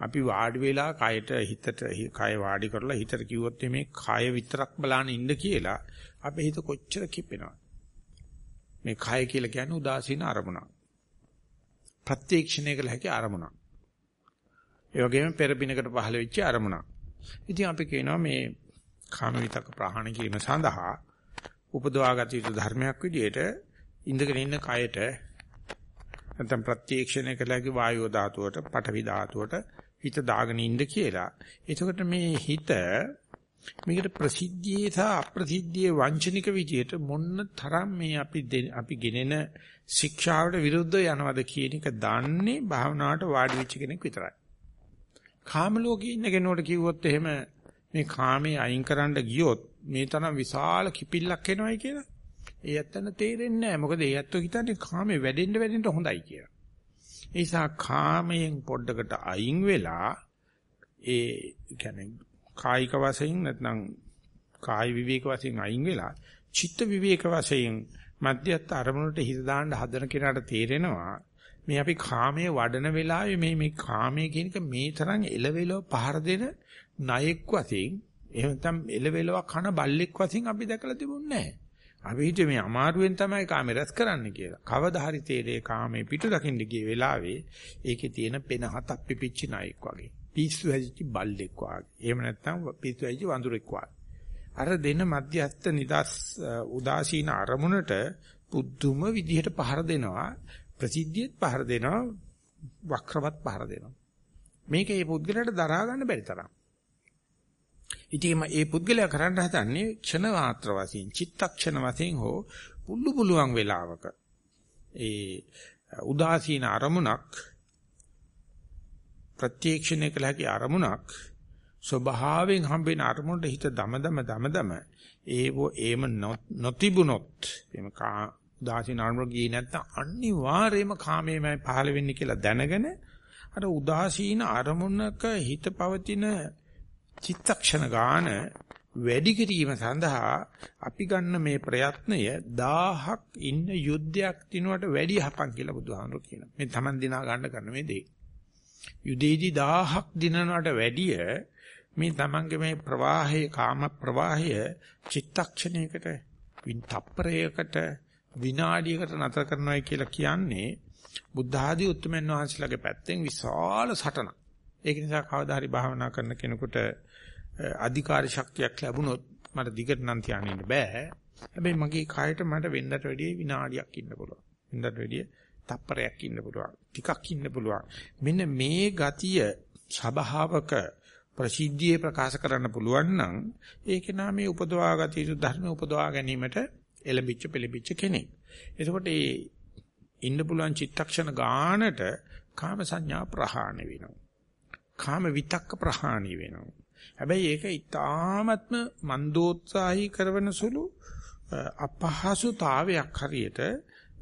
අපි වාඩි වෙලා කයට හිතට කය වාඩි කරලා හිතට කිව්වොත් මේ කය විතරක් බලන්න ඉන්න කියලා අපේ හිත කොච්චර කිපෙනවද? මේ කය කියලා කියන්නේ උදාසීන අරමුණක්. ප්‍රත්‍යක්ෂණය කළ හැකි අරමුණක්. ඒ වගේම පෙරපිනකට පහළ වෙච්ච අරමුණක්. ඉතින් අපි කියනවා මේ කාම විතක ප්‍රහාණ කිරීම සඳහා උපදවාගත යුතු ධර්මයක් විදිහට ඉඳගෙන ඉන්න කයට නැත්නම් ප්‍රත්‍යක්ෂණය කළ හැකි වායෝ ධාතුවට, පඨවි ධාතුවට හිත දාගෙන ඉන්න කියලා. එතකොට මේ හිත මේකට ප්‍රසිද්ධියේ සහ අප්‍රසිද්ධියේ වංචනික විදියට මොන්න තරම් මේ අපි අපි ගෙනෙන ශික්ෂාවට විරුද්ධ යනවද කියන එක දන්නේ භාවනාවට වාඩි වෙච්ච කෙනෙක් විතරයි. කාම ලෝකේ ඉන්න කෙනෙකුට කිව්වොත් එහෙම මේ කාමයේ අයින් කරන්න ගියොත් මේ තරම් විශාල කිපිල්ලක් එනවයි කියලා. ඒ ඇත්තට තේරෙන්නේ නැහැ. මොකද ඒ ඇත්තෝ හිතන්නේ කාමේ වැඩෙන්න වැඩෙන්න හොඳයි කියලා. ඒ නිසා කාමයෙන් පොඩ්ඩකට අයින් වෙලා ඒ කියන්නේ කායික වශයෙන් නැත්නම් කාය විවේක වශයෙන් අයින් වෙලා චිත්ත විවේක වශයෙන් මධ්‍යස්ථ අරමුණට හිත දාන්න හදන කෙනාට තේරෙනවා මේ අපි කාමයේ වඩන වෙලාවේ මේ මේ කාමයේ කියන එක මේ තරම් එලවෙලව පහර දෙන ණයෙක් වශයෙන් එහෙම නැත්නම් එලවෙලව කන බල්ලෙක් වශයෙන් අපි දැකලා තිබුණේ නැහැ. අපි හිතුවේ මේ අමාරුවෙන් තමයි කාමේ රැස් කරන්න කියලා. කවදා හරි තේරේ කාමේ පිටු දකින්න ගිය වෙලාවේ ඒකේ තියෙන පෙන හතක් පිපිච්ච ණයෙක් වගේ. පිස්සු හැදිච්ච බල්ලෙක් වගේ. එහෙම නැත්නම් පිස්සු හැදිච්ච වඳුරෙක් වගේ. අර දෙන මධ්‍යස්ත නිදාස් උදාසීන අරමුණට පුදුම විදිහට පහර දෙනවා ප්‍රසිද්ධියත් පහර දෙනවා වක්‍රවත් පහර දෙනවා. මේක මේ පුද්ගලයාට දරා ගන්න බැරි තරම්. ඉතින් මේ පුද්ගලයා කරන්න හදන්නේ ක්ෂණ මාත්‍ර වශයෙන් චිත්තක්ෂණ වශයෙන් හෝ පුල්ලු පුළුවන් වෙලාවක. ඒ උදාසීන අරමුණක් ප්‍රත්‍යක්ෂණය කළ හැකි අරමුණක් ස්වභාවයෙන් හම්බෙන අරමුණට හිත දම දම දම දම ඒව ඒම නොතිබුනොත් එම උදාසීන අරමුණ ගියේ නැත්නම් අනිවාර්යයෙන්ම කාමයේමයි පහළ වෙන්නේ කියලා දැනගෙන අර උදාසීන අරමුණක හිත පවතින චිත්තක්ෂණ ගාන වැඩි කිරීම සඳහා අපි ගන්න මේ ප්‍රයත්නය 1000ක් ඉන්න යුද්ධයක් දිනුවට වැඩි හපන් කියලා බුදුහාමුදුරු කියනවා. මේ Taman දිනා ගන්න කරන මේ දේ. යුදේදී 1000ක් දිනනවට වැඩිය මේ Tamanගේ මේ ප්‍රවාහයේ කාම ප්‍රවාහය චිත්තක්ෂණයකට වින්තප්පරයකට විනාඩියකට නතර කරනවායි කියලා කියන්නේ බුද්ධ ආදී උත්තරමන් වහන්සේලාගේ පැත්තෙන් විශාල සටනක්. ඒක නිසා කවදා හරි භාවනා කරන කෙනෙකුට අධිකාර ශක්තියක් ලැබුණොත් මට දිගට නම් තියාගෙන ඉන්න බෑ. හැබැයි මගේ කායට මට වෙන්නට වැඩිය විනාඩියක් ඉන්න පුළුවන්. වෙන්නට වැඩිය තප්පරයක් ඉන්න පුළුවන්. ටිකක් ඉන්න පුළුවන්. මෙන්න මේ ගතිය සබහාවක ප්‍රසිද්ධියේ ප්‍රකාශ කරන්න පුළුවන් නම් ඒකේ නාමයේ උපදවා ගත යුතු ධර්ම උපදවා ගැනීමට එළඹිච්ච පෙළඹිච්ච කෙනෙක්. එතකොට මේ ඉන්න පුළුවන් චිත්තක්ෂණ ගානට කාම සංඥා ප්‍රහාණය වෙනවා. කාම විතක්ක ප්‍රහාණය වෙනවා. හැබැයි ඒක ඊ타ත්ම මන්දෝත්සාහී කරන සුළු අපහසුතාවයක් හරියට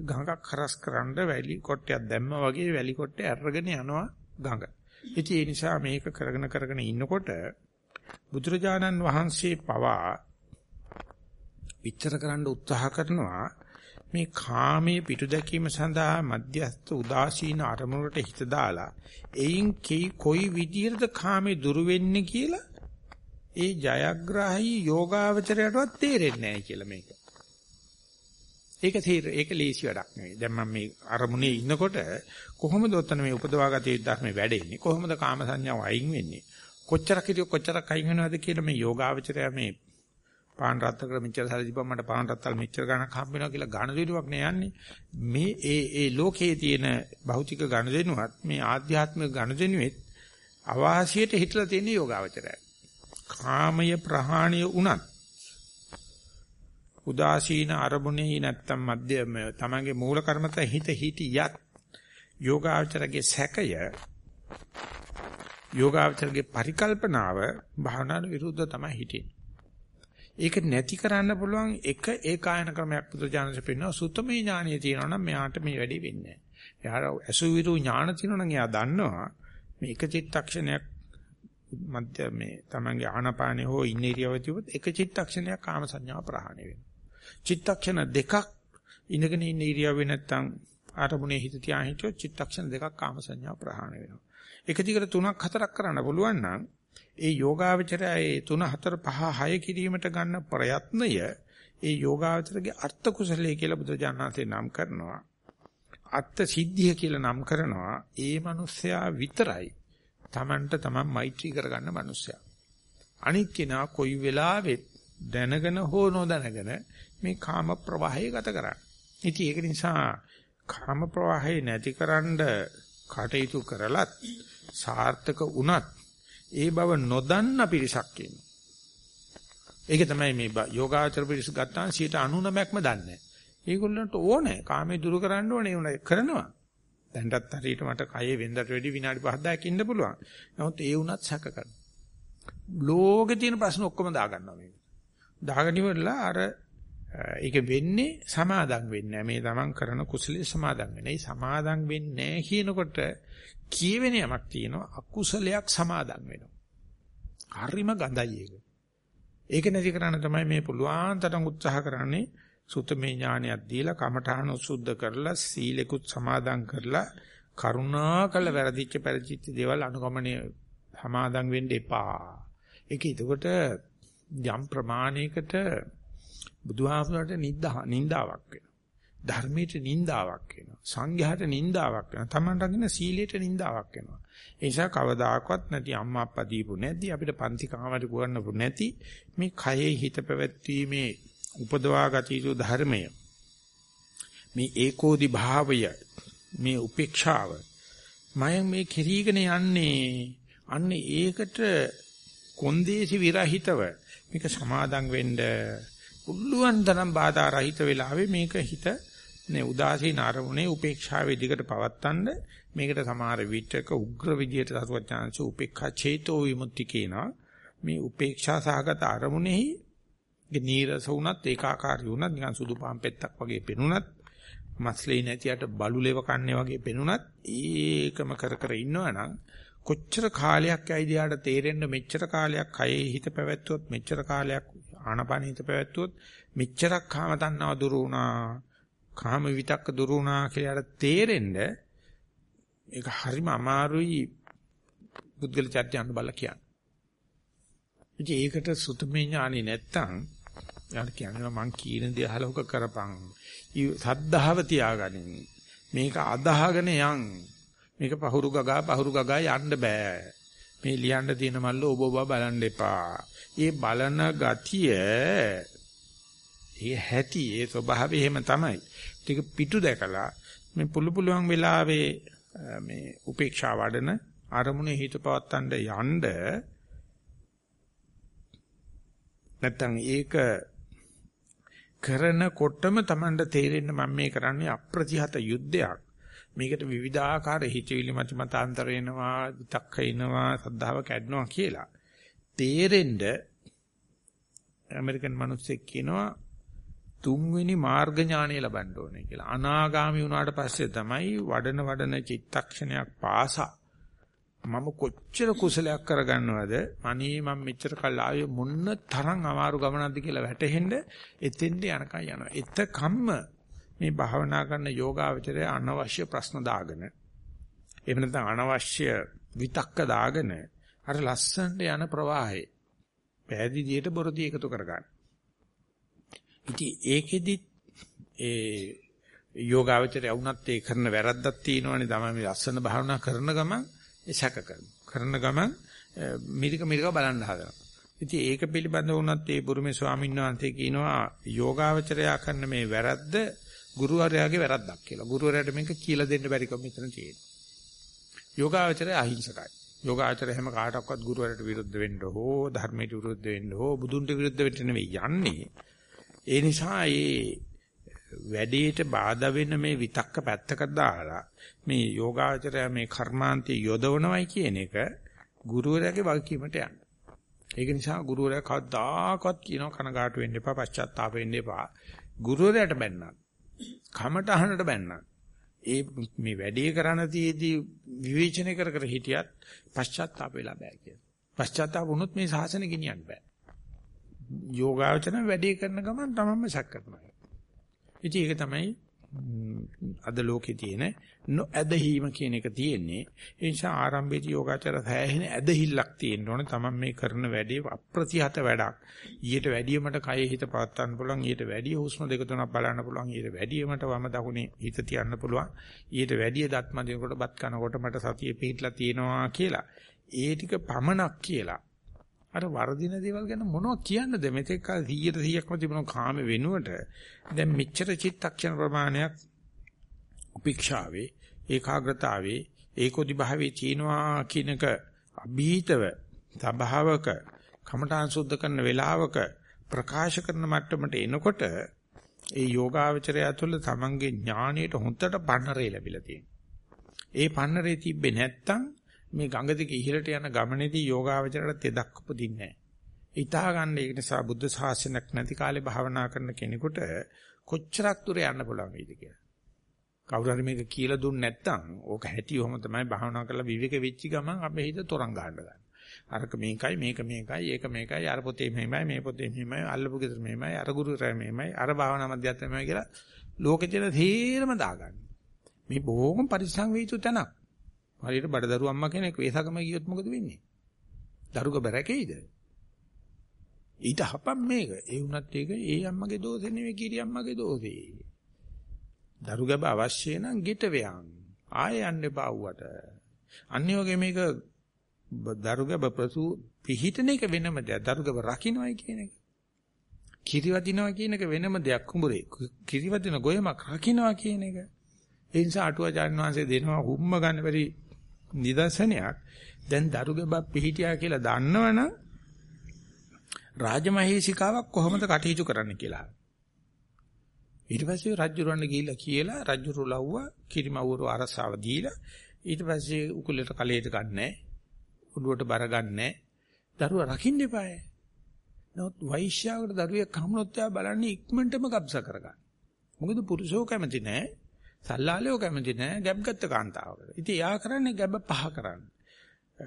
ගඟක් හරස් කරන්න වැලි කොටයක් දැම්මා වගේ වැලි කොටේ අරගෙන යනවා ගඟ. ඉතින් ඒ නිසා මේක කරගෙන කරගෙන ඉන්නකොට බුදුරජාණන් වහන්සේ පවා විචාර කරන්න උත්සාහ කරනවා මේ කාමයේ පිටු දැකීම සඳහා මධ්‍යස්ථ උදාසීන අරමුණකට හිත දාලා එයින් කොයි විදිහටද කාමේ දුරු වෙන්නේ කියලා ඒ ජයග්‍රාහී යෝගාවචරයටවත් තේරෙන්නේ නැහැ කියලා මේක. ඒක තේර ඒක ලේසි වැඩක් නෙවෙයි. දැන් මම මේ අරමුණේ ඉන්නකොට කොහොමද ඔතන මේ උපදවාගත යුතු ධර්ම වැඩෙන්නේ? කොහොමද කාම සංඥාව අයින් වෙන්නේ? කොච්චරක් හිටියෝ කොච්චරක් අයින් වෙනවද කියලා මේ යෝගාවචරය මේ පාන් රත්තරන් මෙච්චර සැලදීපම් මට පාන් රත්තල් මෙච්චර ගණක් හම්බ වෙනවා කියලා ගණදෙනුවක් නේ යන්නේ. මේ ඒ ඒ ලෝකයේ තියෙන භෞතික ගණදෙනුවත් මේ ආධ්‍යාත්මික ගණදෙනුවෙත් අවාසියට හිටලා තියෙන යෝගාවචරයයි. කාමය ප්‍රහාණය වුණත් උදාසීන අරමුණේ නැත්තම් මධ්‍යම තමන්ගේ මූල කර්මත හිත හිටියත් යෝගාචරගේ සැකය යෝගාචරගේ පරිකල්පනාව භාවනාවට විරුද්ධ තමයි හිටින්නේ. ඒක නැති කරන්න පුළුවන් එක ඒකායන ක්‍රමයක් බුදුජානක පෙන්වනවා සුත්තමේ ඥානිය තියෙනවා නම් මෙයාට මේ වැඩේ වෙන්නේ නැහැ. එයාට අසුවිරු ඥාන තියෙනවා නම් එයා දන්නවා මේ එක චිත්තක්ෂණයක් මධ්‍ය මේ තමන්ගේ ආනාපානේ හෝ ඉන්න ඉරියව්ව තිබුත් එක චිත්තක්ෂණයක් කාම සංඥාව ප්‍රහාණය වෙනවා. චිත්තක්ෂණ දෙකක් ඉඳගෙන ඉන්න ඉරියව්වේ නැත්තම් ආරමුණේ හිත තියා හිටියොත් චිත්තක්ෂණ දෙකක් කාම සංඥාව ප්‍රහාණය වෙනවා. එක දිගට තුනක් හතරක් කරන්න පුළුවන් නම් ඒ යෝගාවචරය ඒ 3 4 5 6 කිරීමට ගන්න ප්‍රයත්නය ඒ යෝගාවචරගේ අර්ථ කුසලයේ කියලා බුදුජානනාතේ නම් කරනවා. අර්ථ සිද්ධිය කියලා නම් කරනවා. ඒ මිනිස්සයා විතරයි Tamanට Taman මෛත්‍රී කරගන්න මිනිස්සයා. අනික් කෙනා කොයි වෙලාවෙත් දැනගෙන හෝ නොදැනගෙන මේ කාම ප්‍රවාහය ගත කරන්නේ. ඉතින් ඒක නිසා කාම ප්‍රවාහය නැතිකරන්න කටයුතු කරලත් සාර්ථක වුණත් ඒ බව නොදන්න පිරිසක් ඉන්නවා. ඒක තමයි මේ යෝගාචර පිරිස ගත්තාම 99%ක්ම දන්නේ. ඒගොල්ලන්ට ඕනේ කාමේ දුරු කරන්න ඕනේ උනේ කරනවා. දැන්ටත් හරියට මට කයේ වෙන්දට වැඩි විනාඩි 5-10ක් ඉන්න පුළුවන්. නමුත් ඒ වුණත් සැක කරනවා. ලෝකේ තියෙන ප්‍රශ්න ඔක්කොම දාගන්නවා මේක. දාගෙන ඉවරලා අර ඒක වෙන්නේ සමාදම් වෙන්නේ මේ තමන් කරන කුසලයේ සමාදම් වෙන්නේ. ඒ සමාදම් වෙන්නේ කියනකොට කියවෙන යමක් තියෙනවා අකුසලයක් සමාදන් වෙනවා. හරිම ගඳයි ඒක. ඒක නැති කරන්න තමයි මේ පුළුවන් තරම් උත්සාහ කරන්නේ සුතමේ ඥානයක් දීලා කමඨාන සුද්ධ කරලා සීලෙකුත් සමාදන් කරලා කරුණාකල වැරදිච්ච පරිචිත්ත දේවල් අනුගමනය සමාදන් වෙන්න එපා. ඒක එතකොට යම් ප්‍රමාණයකට බුදුහාමුදුරට නින්දාවක් වෙනවා. ධර්මයට නින්දාවක් වෙනවා. සංඝයාට නින්දාවක් වෙනවා. Taman රකින්න සීලයට නින්දාවක් වෙනවා. ඒ නිසා කවදාකවත් නැති අම්මා අප්පා දීපු නැති අපිට පන්ති කාමරේ කරන්නපු නැති මේ කයේ හිත පැවැත්වීමේ උපදවා ගත යුතු ධර්මය මේ ඒකෝදි භාවය මේ උපේක්ෂාව මම මේ කිරීගෙන යන්නේ අන්න ඒකට කොන්දේසි විරහිතව මේක සමාදම් වෙන්න පුළුවන් තරම් බාධා රහිත වෙලාවේ මේක හිත නේ උදාසීන අරමුණේ උපේක්ෂාවේ දිගට පවත්තන්න මේකට සමහර විටක උග්‍ර විදියට සතුවචාන්ස උපේක්ෂා චේතෝ විමුක්ති කියනවා. මේ උපේක්ෂා සහගත අරමුණෙහි නීරස වුණත් ඒකාකාරී වුණත් නිකන් සුදු පාන් පෙත්තක් වගේ පෙනුනත් මස්ලේ නැතියට බලුලෙව කන්නේ වගේ පෙනුනත් ඒකම කර කර ඉන්නවනම් කොච්චර කාලයක් ඇයිද යාට තේරෙන්න මෙච්චර කාලයක් කයේ හිත පැවැත්වුවොත් මෙච්චර කාලයක් ආනපාන හිත පැවැත්වුවොත් මෙච්චරක් කාම තණ්හාව දුරු වුණා. කාම විතක්ක දුරු වුණා කියලා තේරෙන්න ඒක හරිම අමාරුයි පුද්ගල චර්යාන්න බල කියන්නේ. ඉතින් ඒකට සුතමේ ඥානෙ නැත්තම් යාට කියනවා මං කීන දේ අහලා ඔක කරපන්. සද්ධාව තියාගනින්. මේක අදාහගෙන යන්. මේක පහුරු ගගා පහුරු ගගා යන්න බෑ. මේ ලියන්න තියෙන මල්ල ඔබ ඔබ බලන්න එපා. ඒ බලන ගතිය ඒ හැටි ඒ ස්වභාවය එහෙම තමයි. ටික පිටු දැකලා මේ පුළු පුළුවන් වෙලාවේ මේ උපේක්ෂා වඩන අරමුණේ හිත පවත්තන්න යන්න නැත්තම් ඒක කරනකොටම Tamanට තේරෙන්න මම මේ කරන්නේ අප්‍රතිහත යුද්ධයක්. මේකට විවිධාකාර හිතවිලි මත මතාන්තර එනවා, විතක්ක එනවා, සද්ධාව කැඩනවා කියලා. තේරෙන්න ඇමරිකන් මිනිස්සෙක් කියනවා තුන්වෙනි මාර්ග ඥානය ලබන්න ඕනේ කියලා. අනාගාමි වුණාට පස්සේ තමයි වඩන වඩන චිත්තක්ෂණයක් පාසා මම කොච්චර කුසලයක් කරගන්නවද අනේ මම මෙච්චර කල් ආවේ මොන්න තරම් අමාරු ගමනක්ද කියලා වැටහෙන්න එතෙන්ට යනකම් යනවා. එතකම්ම මේ භාවනා කරන යෝගාවචරය අනවශ්‍ය ප්‍රශ්න දාගෙන එහෙම නැත්නම් අනවශ්‍ය විතක්ක දාගෙන අර ලස්සනට යන ප්‍රවාහේ පෑදීදියට බොරදී එකතු කරගන්න. ඉතින් ඒකෙදි ඒ යෝගාවචරය වුණත් ඒ කරන වැරද්දක් තියෙනවනේ තමයි මේ ලස්සන භාවනා කරන ගමන් ඒ සැක කරන ගමන් මිරික මිරික බලන්න හදනවා. ඉතින් ඒක පිළිබඳව වුණත් ඒ බුරුමේ ස්වාමීන් වහන්සේ කියනවා යෝගාවචරයා කරන මේ වැරද්ද ගුරුවරයාගේ වැරද්දක් කියලා. ගුරුවරයාට මේක කියලා දෙන්න බැරි කම මෙතන තියෙනවා. යෝගාවචරය අහිංසකයි. යෝගාචරය හැම කාටවත් ගුරුවරට විරුද්ධ වෙන්න හෝ ධර්මයට විරුද්ධ වෙන්න හෝ බුදුන්ට විරුද්ධ වෙන්න නෙවෙයි යන්නේ. ඒ නිසා මේ වැඩේට බාධා වෙන මේ විතක්ක පැත්තකට දාලා මේ යෝගාචරය මේ කර්මාන්තය යොදවනවයි කියන එක ගුරුවරයාගේ වගකීමට යන්න. ඒක නිසා ගුරුවරයා කවදාකවත් කියනවා කනගාටු වෙන්න එපා පශ්චාත්තාප වෙන්න එපා. ගුරුවරයාට බැන්නත් කමට අහන්නට බැන්නත් ඒ මේ වැඩේ කරන තියේදී විවේචනය කර කර හිටියත් පශ්චාත්තාප වෙලා බෑ කියලා. පශ්චාත්තාප වුණොත් මේ ශාසනය ගෙනියන්න බෑ. යෝගාවචන වැඩේ කරන ගමන් තමන්ම සැක කරනවා. ඉතින් ඒක තමයි අද ලෝකේ තියෙන නොඇදහිීම කියන එක තියෙන්නේ. ඒ නිසා ආරම්භයේදී යෝගාචර සෑහෙන ඇදහිල්ලක් තියෙන්න ඕනේ. තමන් මේ කරන වැඩේ අප්‍රතිහත වැඩක්. ඊට වැඩියමට කය හිත පවත්වන්න පුළුවන්. ඊට වැඩිය හුස්ම දෙක තුනක් බලන්න පුළුවන්. ඊට වැඩියමට වම දකුණේ හිත තියන්න පුළුවන්. ඊට වැඩිය දත්ම දෙනකොට බත් කනකොට මට සතිය පිහිట్లా තියෙනවා කියලා. ඒ ටික පමණක් කියලා අර වර්ධින දේවල් ගැන මොනවද කියන්නද මෙතෙක් කල 100ට 100ක්ම තිබුණ කාම වෙනුවට දැන් මෙච්චර චිත්තක්ෂණ ප්‍රමාණයක් උපේක්ෂාවේ ඒකාග්‍රතාවේ ඒකෝදි භාවයේ චීනවා කියනක අභීතව සබාවක කමඨාන් සුද්ධ කරන වෙලාවක ප්‍රකාශ කරන මට්ටමට එනකොට ඒ යෝගාවචරය තුළ තමන්ගේ ඥාණයට හොඳට පන්නරේ ලැබිලා තියෙනවා. ඒ පන්නරේ තිබ්බේ නැත්තම් මේ ගඟ දිගේ ඉහළට යන ගමනේදී යෝගාවචරයට තෙදක් උපදින්නේ නැහැ. හිතා ගන්න ඒක නිසා බුද්ධ ශාසනයක් නැති කාලේ භාවනා කරන කෙනෙකුට කොච්චරක් දුර යන්න පුළුවන් වේද කියලා. කවුරු හරි මේක කියලා දුන්නේ නැත්නම් ඕක හැටිවම තමයි භාවනා කරලා විවේක වෙච්ච ගමන් අපේ හිත තොරන් ගන්න ගන්න. අරක මේකයි මේක මේකයි ඒක මේකයි අර පොතේ මෙහෙමයි මේ පොතේ මෙහෙමයි අල්ලපු ගෙදර මෙහෙමයි අර ගුරුරයා මෙහෙමයි අර භාවනා මධ්‍යස්ථ මෙහෙමයි කියලා ලෝකෙ දෙන තේරම දාගන්න. මේ බොහොම පරිස්සම් වෙ යුතු තැනක්. හරියට බඩදරු අම්මා කෙනෙක් වේසකම ගියොත් මොකද වෙන්නේ? දරුග බරකෙයිද? ඊට හපම් මේක. ඒ වුණත් ඒක ඒ අම්මගේ දෝෂේ නෙවෙයි කිරි අම්මගේ දෝෂේ. දරුගබ අවශ්‍ය නම් ගෙට වයන්. ආයෙ යන්න එපා වුවට. අනිත් වගේ මේක දරුගබ ප්‍රසු පිහිටන එක වෙනම දෙයක්. දරුගබ රකින්නයි කියන එක. කිරිවදිනවා කියන එක වෙනම දෙයක් කුඹුරේ. කිරිවදින ගොයමක් රකින්නවා කියන එක. ඒ නිසා අටුවාචාර්ය වංශය දෙනවා හුම්ම ගන්න බැරි නිදර්ශනයක්. දැන් දරුගබ පිහිටියා කියලා දන්නවනම් රාජමහේසිකාවක් කොහොමද කටයුතු කරන්න කියලා. ඊට පස්සේ රජුරවන්න ගිහිල්ලා කියලා රජුරු ලව්ව කිරිමවුරු අරසාව දීලා ඊට පස්සේ උකුලට කලයට ගන්නෑ. උඩුවට බර ගන්නෑ. දරුවා රකින්න එපාය. නමුත් වෛශ්‍යාවකට දරුවෙක් හමුනොත් යා බලන්නේ ඉක්මනටම කබ්ස කරගන්න. මොකද පුරුෂෝ කැමති නෑ. සල්ලාලයෝ කැමති නෑ ගැබ් ගත්ත කාන්තාවකට. ඉතින් එයා කරන්නේ ගැබ පහ කරන්නේ.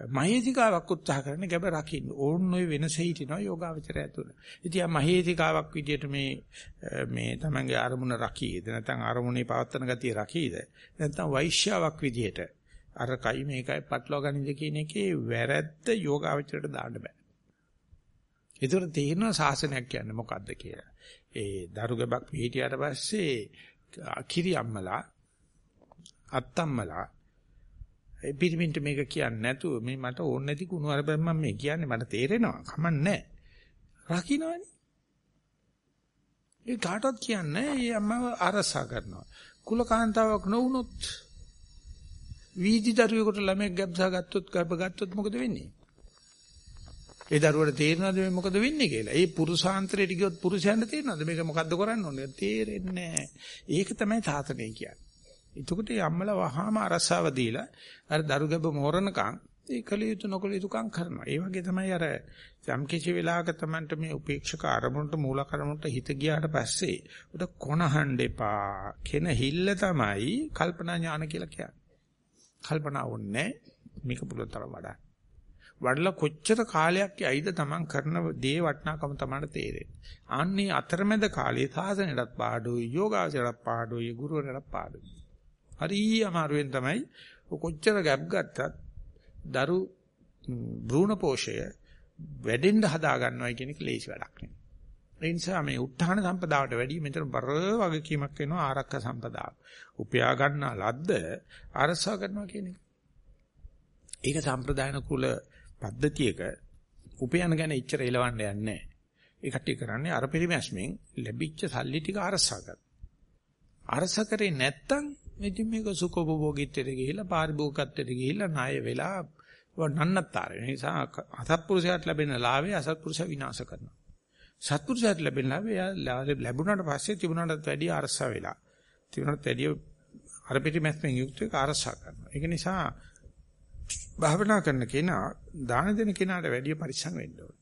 මහේතිකාවක් උත්සාහ කරන ගැබ රකින්න ඕන්න ඔය වෙනස හිටිනවා යෝගාවචරය ඇතුළ. ඉතින් ආ මහේතිකාවක් විදියට මේ මේ තමන්ගේ අරමුණ රකීද නැත්නම් අරමුණේ පවත්තන ගතිය රකීද නැත්නම් වෛශ්‍යාවක් විදියට අර කයි මේකයි පටලවා ගනින්ද කියන එකේ වැරැද්ද යෝගාවචරයට දාන්න බෑ. ඒතර තේරෙනවා ශාසනයක් කියන්නේ මොකද්ද කියලා. ඒ දරු ගැබක් පිටියට පස්සේ කිරි අම්මලා අත්තම්මලා. ඒ පිරිමින්ට මේක කියන්නේ නැතුව මේ මට ඕන නැති කුණු අරබන් මම මේ කියන්නේ මට තේරෙනවා. කමන්නේ රකින්නවනේ. ඒ කාටවත් කියන්නේ ඒ අම්මව අරසා කරනවා. කුලකාන්තාවක් නොවුනොත් වීදි දරුවෙකුට ළමෙක් ගැබ්සා ගත්තොත් ගබ ගත්තොත් මොකද වෙන්නේ? ඒ දරුවට තේරෙනවද මේ මොකද වෙන්නේ කියලා. ඒ පුරුෂාන්තරයට ගියොත් පුරුෂයන්ට තේරෙනවද මේක මොකද්ද කරන්න ඕනේ? තේරෙන්නේ නැහැ. ඒක තමයි තාතනේ කියන්නේ. එතකොට මේ අම්මලා වහාම අරසාව දීලා අර දරුගැබ මෝරණකම් ඒ කල යුතු නොකල යුතුකම් කරනවා. ඒ වගේ තමයි අර යම් කිසි වෙලාවක Tamanට මේ උපේක්ෂක අරමුණට මූල කර්මන්ට හිත ගියාට පස්සේ උඩ කොනහඬ එපා. කෙන හිල්ල තමයි කල්පනා ඥාන කියලා කියන්නේ. කල්පනා වුන්නේ මේක පුළුවන් තරම් වඩා. වඩලා කොච්චර කාලයක් යයිද Taman කරන දේ වටිනාකම තමයි තේරෙන්නේ. අන්නේ අතරමැද කාලේ සාසනයටත් පාඩුයි, යෝගාචරයටත් පාඩුයි, ගුරුවරයටත් පාඩුයි. හරි අමාරුවෙන් තමයි කොච්චර ගැප් ගත්තත් දරු භ්‍රූණ පෝෂය වැඩෙන්න හදා ගන්නවා කියන එක ලේසි වැඩක් නෙවෙයි. ඒ නිසා මේ උත්හාන සම්පදාවට වැඩිය මෙතන බර වගකීමක් වෙනවා ආරක්ෂා සම්පදාව. උපයා ගන්න ලද්ද අරසා කරනවා කියන එක. ඒක සම්ප්‍රදායන කුල පද්ධතියක උපයන ගැන ඉච්චර එලවන්න යන්නේ නැහැ. ඒ කට්ටිය කරන්නේ අර පරිමැස්මෙන් ලැබිච්ච සල්ලි ටික අරසා ගන්න. අරසා කරේ නැත්තම් ඉතින් මේක සුඛෝපභෝගීත්වයට ගිහිල්ලා පාරිභෝගිකත්වයට ගිහිල්ලා ණය වෙලා නන්නත්තර. ඒ නිසා අසත්පුරුෂයාට ලැබෙන ලාභය අසත්පුරුෂයා විනාශ කරනවා. සත්පුරුෂයාට ලැබෙන ලාභය ලැබුණාට පස්සේ තිබුණාටත් වැඩිය අරසා වෙලා. තිබුණාට වැඩිය අර පිටිමැස්මෙන් යුක්ත එක අරසා කරනවා. ඒක නිසා භාවනා කරන කෙනා දාන දෙන කෙනාට වැඩිය පරිස්සම් වෙන්න ඕනේ.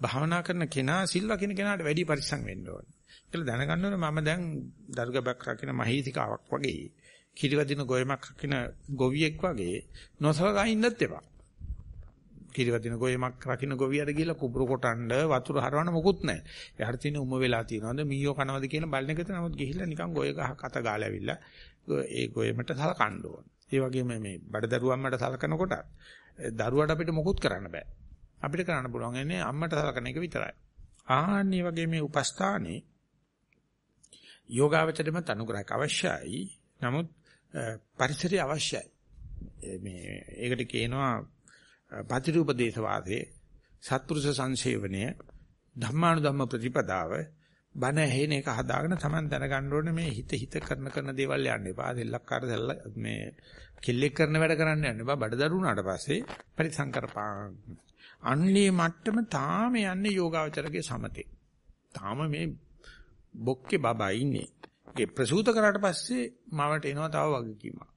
භාවනා කරන කෙනා සිල්වා කියන කෙනාට වැඩිය පරිස්සම් වෙන්න ඕනේ. කියලා දැනගන්න ඕනේ මම දැන් දරුගබක් රකින්න මහීතිකාවක් වගේ කිරිවදින ගොයමක් රකින්න ගොවියෙක් වගේ නොසලකා ඉන්නත් එපා. කිරිවදින ගොයමක් රකින්න ගොවියට ගිහලා කුඹුරු කොටන්න වතුර හරවන්න මොකුත් නැහැ. එයාට තියෙන උම වෙලා තියෙනවද මීයෝ කනවද කියන බලන එක තමයි ගිහිල්ලා නිකන් ගොය ගහක් අත ගාලා ඇවිල්ලා ඒ ගොයමට සලකන්න ඕන. ඒ වගේම මේ බඩදරුවම්මට සලකනකොට දරුවට අපිට මොකුත් කරන්න බෑ. අපිට කරන්න පුළුවන් ඉන්නේ අම්මට සලකන එක විතරයි. ආන්නේ වගේ මේ උපස්ථානේ යෝගාවචරෙම තනුග්‍රහක අවශ්‍යයි. නමුත් පරිසරය අවශ්‍යයි. මේ ඒකට කියනවා පතිරූපදේශ වාදයේ සත්පුරුෂ සංසේවනය ධම්මානුධම්ම ප්‍රතිපදාව බණ ඇහෙන එක හදාගෙන Taman දැනගන්න ඕනේ මේ හිත හිත කරන කරන දේවල් යන්න එපා. දෙල්ලක්කාර දෙල්ල මේ කෙල්ලෙක් කරන වැඩ කරන්න යන්න එපා. බඩදරු වුණාට පස්සේ පරිසංකරපා. අන්නේ මට්ටම තාම යන්නේ යෝගාවචරගේ සමතේ. තාම මේ බොක්කේ බබා ඉන්නේ. ඒ ප්‍රසූත කරාට පස්සේ මවට එනවා තව වගකීමක්.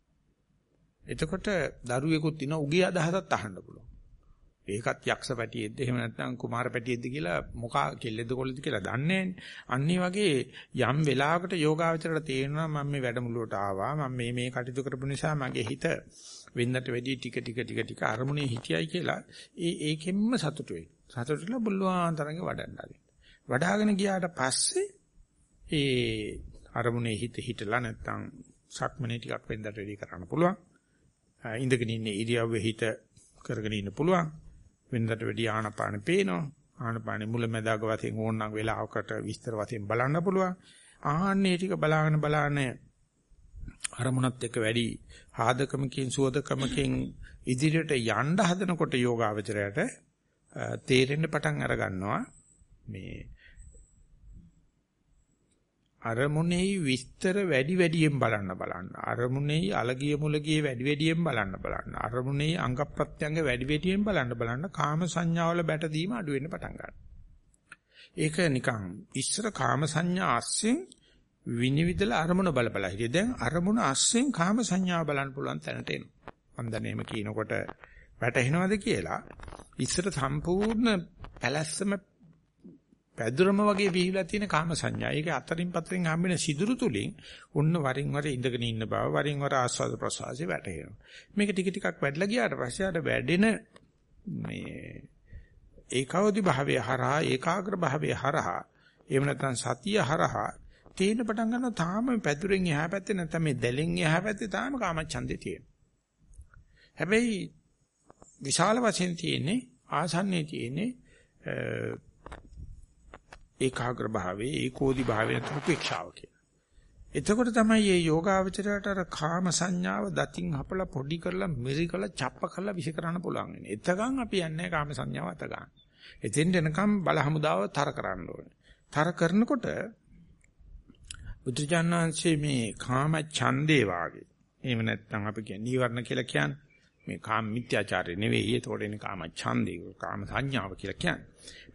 එතකොට දරුවෙකුත් ඉන්න උගේ අදහසත් අහන්න පුළුවන්. ඒකත් යක්ෂ පැටියෙක්ද එහෙම නැත්නම් කුමාර පැටියෙක්ද කියලා මොකා කෙල්ලෙද්ද කොල්ලෙද්ද කියලා දන්නේ නැහැ. වගේ යම් වෙලාවකට යෝගාවචරයට තේරෙනවා මම මේ වැඩමුළුවට ආවා මම මේ මේ කටයුතු කරපු නිසා මගේ හිත වෙන්නට වැඩි ටික ටික ටික ටික අරමුණේ හිටියයි කියලා ඒ ඒකෙන්ම සතුටු වෙයි. සතුටුලා බුල්වාන් තරංගේ වඩන්න වඩාගෙන ගියාට පස්සේ ඒ අරමුණේ හිත හිටලා නැත්නම් සක්මනේ ටිකක් වෙන්දට වැඩි කරන්න පුළුවන්. ඉඳගෙන ඉන්න ඉරියව්වේ හිත කරගෙන ඉන්න පුළුවන්. වෙනදට වැඩි ආනපාන පේනවා. ආනපානේ මුලැමැදාක වශයෙන් ඕනනම් වෙලාවකට විස්තර වශයෙන් බලන්න පුළුවන්. ආහන්නේ ටික බලාගෙන බලාගෙන අරමුණත් එක්ක වැඩි ආදකමකින් සුවදකමකින් ඉදිරියට යන්න හදනකොට යෝගාවචරයට තේරෙන්න පටන් අර ගන්නවා මේ අරමුණෙහි විස්තර වැඩි වැඩියෙන් බලන්න බලන්න. අරමුණෙහි අලගිය මුලගිය වැඩි වැඩියෙන් බලන්න බලන්න. අරමුණෙහි අංග ප්‍රත්‍යංග වැඩි වැඩියෙන් බලන්න බලන්න කාම සංඥාවල බැටදීම අඩු වෙන්න පටන් ගන්නවා. ඒක නිකන් ඉස්සර කාම සංඥා අස්සෙන් විනිවිදලා අරමුණ බල බල හිටියේ. දැන් අරමුණ අස්සෙන් කාම සංඥාව බලන්න පුළුවන් තැනට එනවා. මම දැන් එහෙම කියනකොට වැටහෙනවද කියලා ඉස්සර සම්පූර්ණ පැලැස්සම පැදුරම වගේ විහිලා තියෙන කාම සංඥා. ඒක අතරින් පතරින් හම්බෙන සිදුරු තුලින් උන්න වරින් වර ඉඳගෙන ඉන්න බව වරින් වර ආස්වාද ප්‍රසවාසයේ වැටහෙනවා. මේක ටික ටිකක් වැඩිලා ගියාට පස්සේ ආට වැඩෙන මේ ඒකාවදි භාවයේ හරහා ඒකාග්‍ර භාවයේ හරහා එහෙම නැත්නම් සතිය හරහා තේින පටන් ගන්නවා තාම පැදුරෙන් එහා පැත්තේ නැත්නම් මේ දැලෙන් එහා පැත්තේ තාම කාමච්ඡන්දේ තියෙනවා. හැබැයි විශාල වශයෙන් තියෙන්නේ ආසන්නයේ තියෙන්නේ ඒකාග්‍ර භාවයේ ඒකෝදි භාවයේ උපේක්ෂාව කියලා. එතකොට තමයි මේ යෝගාවචරයට අර කාම සංඥාව දතින් හපලා පොඩි කරලා මිරි කරලා චප්ප කරලා විශ් කරන්න පුළුවන් වෙන්නේ. එතකන් අපි යන්නේ කාම සංඥාව අත ගන්න. එතෙන් එනකම් බල හමුදාව තර කරන්න ඕනේ. තර කරනකොට බුදුජානනාංශයේ මේ කාම ඡන්දේ වාගේ. එහෙම නැත්නම් අපි කියන්නේ නීවරණ කියලා කියන්නේ මේ කාම මිත්‍යාචාරය නෙවෙයි ඒතකොට එන්නේ කාම ඡන්දේ කාම සංඥාව කියලා කියන්නේ.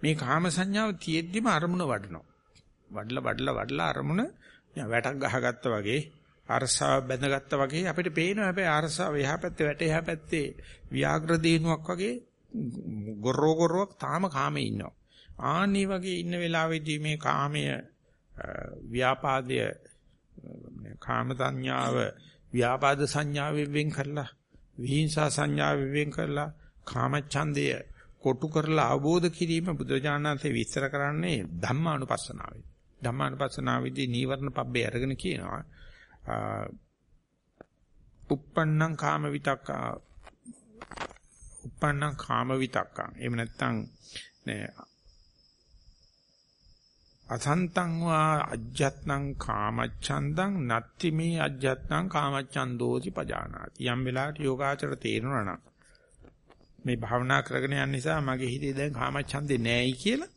මේ කාම සංඥාව තියෙද්දිම අරමුණ වඩනවා. වඩලා වඩලා වඩලා අරමුණ වැටක් ගහගත්තා වගේ අරසාව බැඳගත්තා වගේ අපිට පේනවා හැබැයි අරසාව එහා පැත්තේ වැට එහා පැත්තේ ව්‍යාග්‍ර දිනුවක් වගේ ගොරෝ ගොරෝක් තාම කාමේ ඉන්නවා. ආනි වගේ ඉන්න වෙලාවෙදී මේ කාමය ව්‍යාපාදය කාම සංඥාව ව්‍යාපාද සංඥාවෙන් වෙන් කරලා විහිංසා සංඥාව වෙන් කරලා කාමච්ඡන්දය කොටු කරලා අවබෝධ කිරීම බුදුජානනාථේ විස්තර කරන්නේ ධම්මානුපස්සනාවේ. ධම්මානුපස්සනාවේදී නීවරණ පබ්බේ අරගෙන කියනවා uppannam kama vitaka uppannam kama vitaka එහෙම නැත්නම් නේ අසන්තං වා අජ්ජත්නං කාමච්ඡන්දං නත්ති මේ අජ්ජත්නං කාමච්ඡන්දෝති පජානාති යම් වෙලාවට යෝගාචර තේරෙනවා නම් මේ භාවනා කරගෙන යන නිසා මගේ හිතේ දැන් කාමච්ඡන්දේ නැහැයි කියලා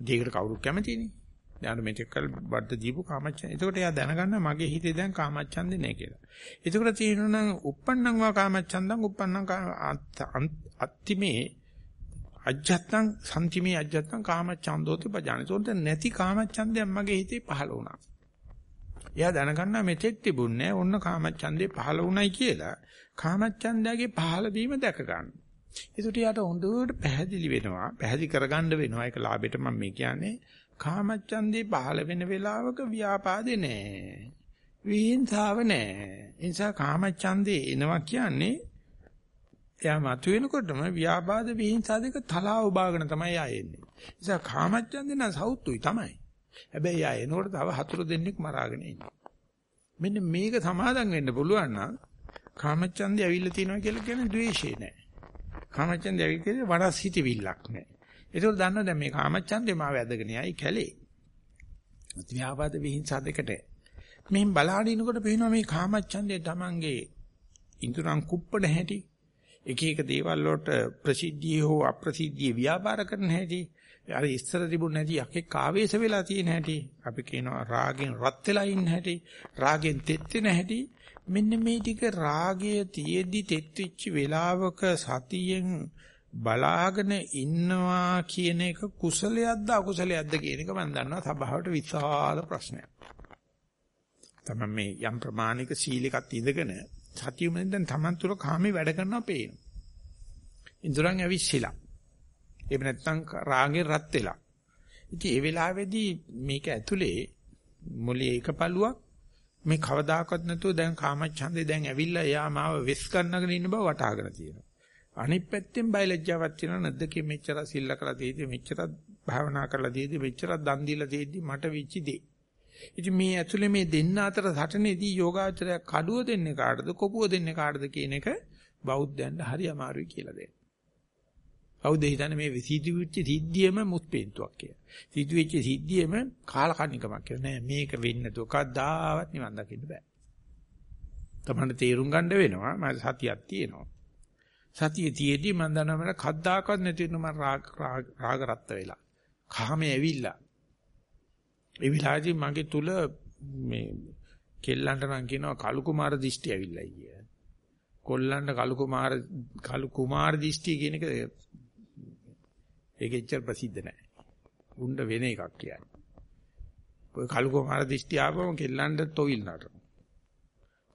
දෙයකට කවුරු කැමතිනේ දැන් මෙතෙක්කල් බද්ද දීපු කාමච්ඡන්ද එතකොට එයා දැනගන්නවා මගේ හිතේ දැන් කාමච්ඡන්දේ නැහැ කියලා එතකොට තියෙනවා නම් uppannං වා කාමච්ඡන්දං uppannං අත්තිමේ අජ්ජත්තං සම්තිමේ අජ්ජත්තං කාමච්ඡන්දෝති පජානි. ඒකට නැති කාමච්ඡන්දයක් මගේ හිතේ පහළ වුණා. එයා දැනගන්නා මෙතෙක් තිබුණේ ඔන්න කාමච්ඡන්දේ පහළ වුණයි කියලා. කාමච්ඡන්දයාගේ පහළ වීම දැක ගන්න. ඒකට යාට හොඳට පැහැදිලි වෙනවා. පැහැදිලි කරගන්න වෙනවා. ඒක ලාභයට මම මේ කියන්නේ. කාමච්ඡන්දේ පහළ වෙන වෙලාවක ව්‍යාපාදේ නැහැ. විහිංසාව නැහැ. ඒ නිසා කාමච්ඡන්දේ එනවා කියන්නේ එයා මතුවෙනකොටම ව්‍යාපාද විහිංසා දෙක තලාව බාගෙන තමයි ආයෙන්නේ. ඒ නිසා කාමච්ඡන්දේ නම් සෞතුයි තමයි. හැබැයි ආ එනකොට තව හතුරු දෙන්නෙක් මරාගෙන ඉන්නවා. මෙන්න මේක සමාදම් වෙන්න පුළුවන් නම් කාමච්ඡන්දේ ඇවිල්ලා තියෙනවා කියලා කියන්නේ ද්වේෂේ නෑ. කාමච්ඡන්දේ ඇවිල්ලා කියන්නේ වඩා සිටිවිල්ලක් නෑ. ඒක දන්නවා දැන් මේ කාමච්ඡන්දේ මාව ඇදගෙන යයි කැලේ. ව්‍යාපාද විහිංසා දෙකට. මෙහින් බලාගෙන පේනවා මේ කාමච්ඡන්දේ Tamange ඉඳුරන් කුප්පණ හැටි. එක එක දේවල් වලට ප්‍රසිද්ධිය හෝ අප්‍රසිද්ධිය ව්‍යාපාර කරන හැටි අර ඉස්සර තිබුණ නැති යකෙක් ආවේශ වෙලා තියෙන හැටි අපි කියනවා රාගෙන් රත් වෙලා ඉන්න හැටි රාගෙන් තෙත් වෙන හැටි මෙන්න මේ ටික රාගය තියෙද්දි තෙත් වෙච්ච වෙලාවක සතියෙන් බලාගෙන ඉන්නවා කියන එක කුසලයක්ද අකුසලයක්ද කියන එක මම දන්නවා සභාවට විශාල ප්‍රශ්නයක්. තමයි මේ යම් ප්‍රමාණික සීලයකට ඉඳගෙන සතියෙම දැන් Taman තුල කාමේ වැඩ කරනවා පේනවා. ඉඳුරන් ඇවිස්සලා. එහෙම නැත්නම් රාගෙන් රත් වෙලා. ඉතින් ඒ වෙලාවේදී මේක ඇතුලේ මොලේ එක පළුවක් මේ කවදාකවත් නැතුව දැන් කාමච්ඡන්දේ දැන් ඇවිල්ලා එයා මාව වෙස් ගන්නගෙන ඉන්න බව වටහාගෙන තියෙනවා. අනිත් පැත්තෙන් බයලජ්ජාවක් තියෙනවා නැද්ද කි මෙච්චර සිල්ල කරලා තියෙදි මෙච්චර භාවනා කරලා තියෙදි මෙච්චර දන් දීලා තියෙදි මට විචි දෙයි. ඉතින් මේ ඇතුලේ මේ දෙන්න අතර සටනේදී යෝගාචරය කඩුව දෙන්නේ කාටද කොපුව දෙන්නේ කාටද කියන එක බෞද්ධයන්ට හරි අමාරුයි කියලා දෙන්න. කවුද හිතන්නේ මේ සිදුවෙච්ච සිද්ධියම මුස්පේන්තුවක් කියලා. සිදුවෙච්ච සිද්ධියම කාලකන්නිකමක් කියලා. නෑ මේක වෙන්නේ නැතුව කවදාවත් නිවන් දකින්න බෑ. තමන්න තේරුම් ගන්න වෙනවා මම සතියක් තියෙනවා. සතිය තියේදී මම දන්නවා මට කද්දාකවත් නැති වෙන මම රාග රාග රත්ත වෙලා. කාමයේ ඇවිල්ලා. ඒ විලාදී මගේ තුල මේ කෙල්ලන්ට නම් කියනවා කලු කුමාර දිෂ්ටි ඇවිල්ලා කිය. කොල්ලන්ට කලු කුමාර කලු කුමාර දිෂ්ටි කියන එක ඒක එච්චර ප්‍රසිද්ධ නැහැ. උණ්ඩ වෙන එකක් කියන්නේ. ඔය කලු කුමාර දිෂ්ටි ආවම කෙල්ලන්ට තොවිල් නටන.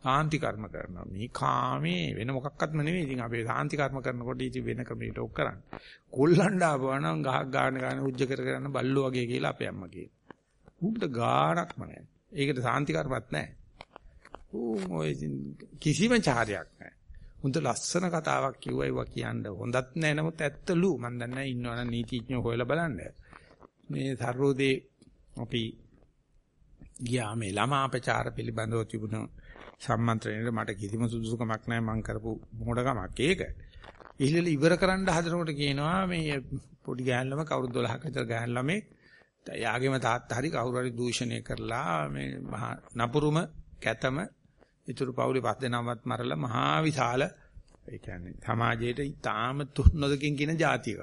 සාන්ති කර්ම කරනවා. මේ කාමේ වෙන මොකක්වත්ම නෙවෙයි. ඉතින් අපි සාන්ති කර්ම කරනකොට ඉතින් වෙන ක්‍රමයකට ඔක් කරන්නේ. කොල්ලන්ට ආවනම් ගහක් ගන්න ගන්න උජ්ජ කර කරන්න බල්ලෝ වගේ කියලා අපේ අම්මා කියනවා. උන්ට ගාණක්ම නැහැ. ඒකට සාන්ති කර්මත් නැහැ. ඌ ඔය කිසිම චාරයක් නැහැ. හොඳ ලස්සන කතාවක් කිව්වා ඒවා කියන්න. හොඳත් නෑ නමුත් ඇත්තලු. මම දන්නේ ඉන්නවනම් නීතිඥයෝ හොයලා බලන්න. මේ සර්වෝදේ අපි ගියා. මේ ළමා අපචාර පිළිබඳව තිබුණ සම්මන්ත්‍රණයට මට කිසිම සුදුසුකමක් නැහැ මම කරපු මොඩකමක් ඒක. ඉහිලෙල ඉවර කරන්න හදනකොට කියනවා මේ පොඩි ගෑන් ළම කවුරු 12ක විතර ගෑන් ළමේ යාගේම තාත්තා හරි කවුරු හරි දූෂණය කරලා මේ නපුරුම කැතම ඉතුරු පවුලේ පස් දෙනාවත් මරලා මහා විශාල ඒ කියන්නේ සමාජයේට ඊටාම තුන්නදකින් කියන જાතියක.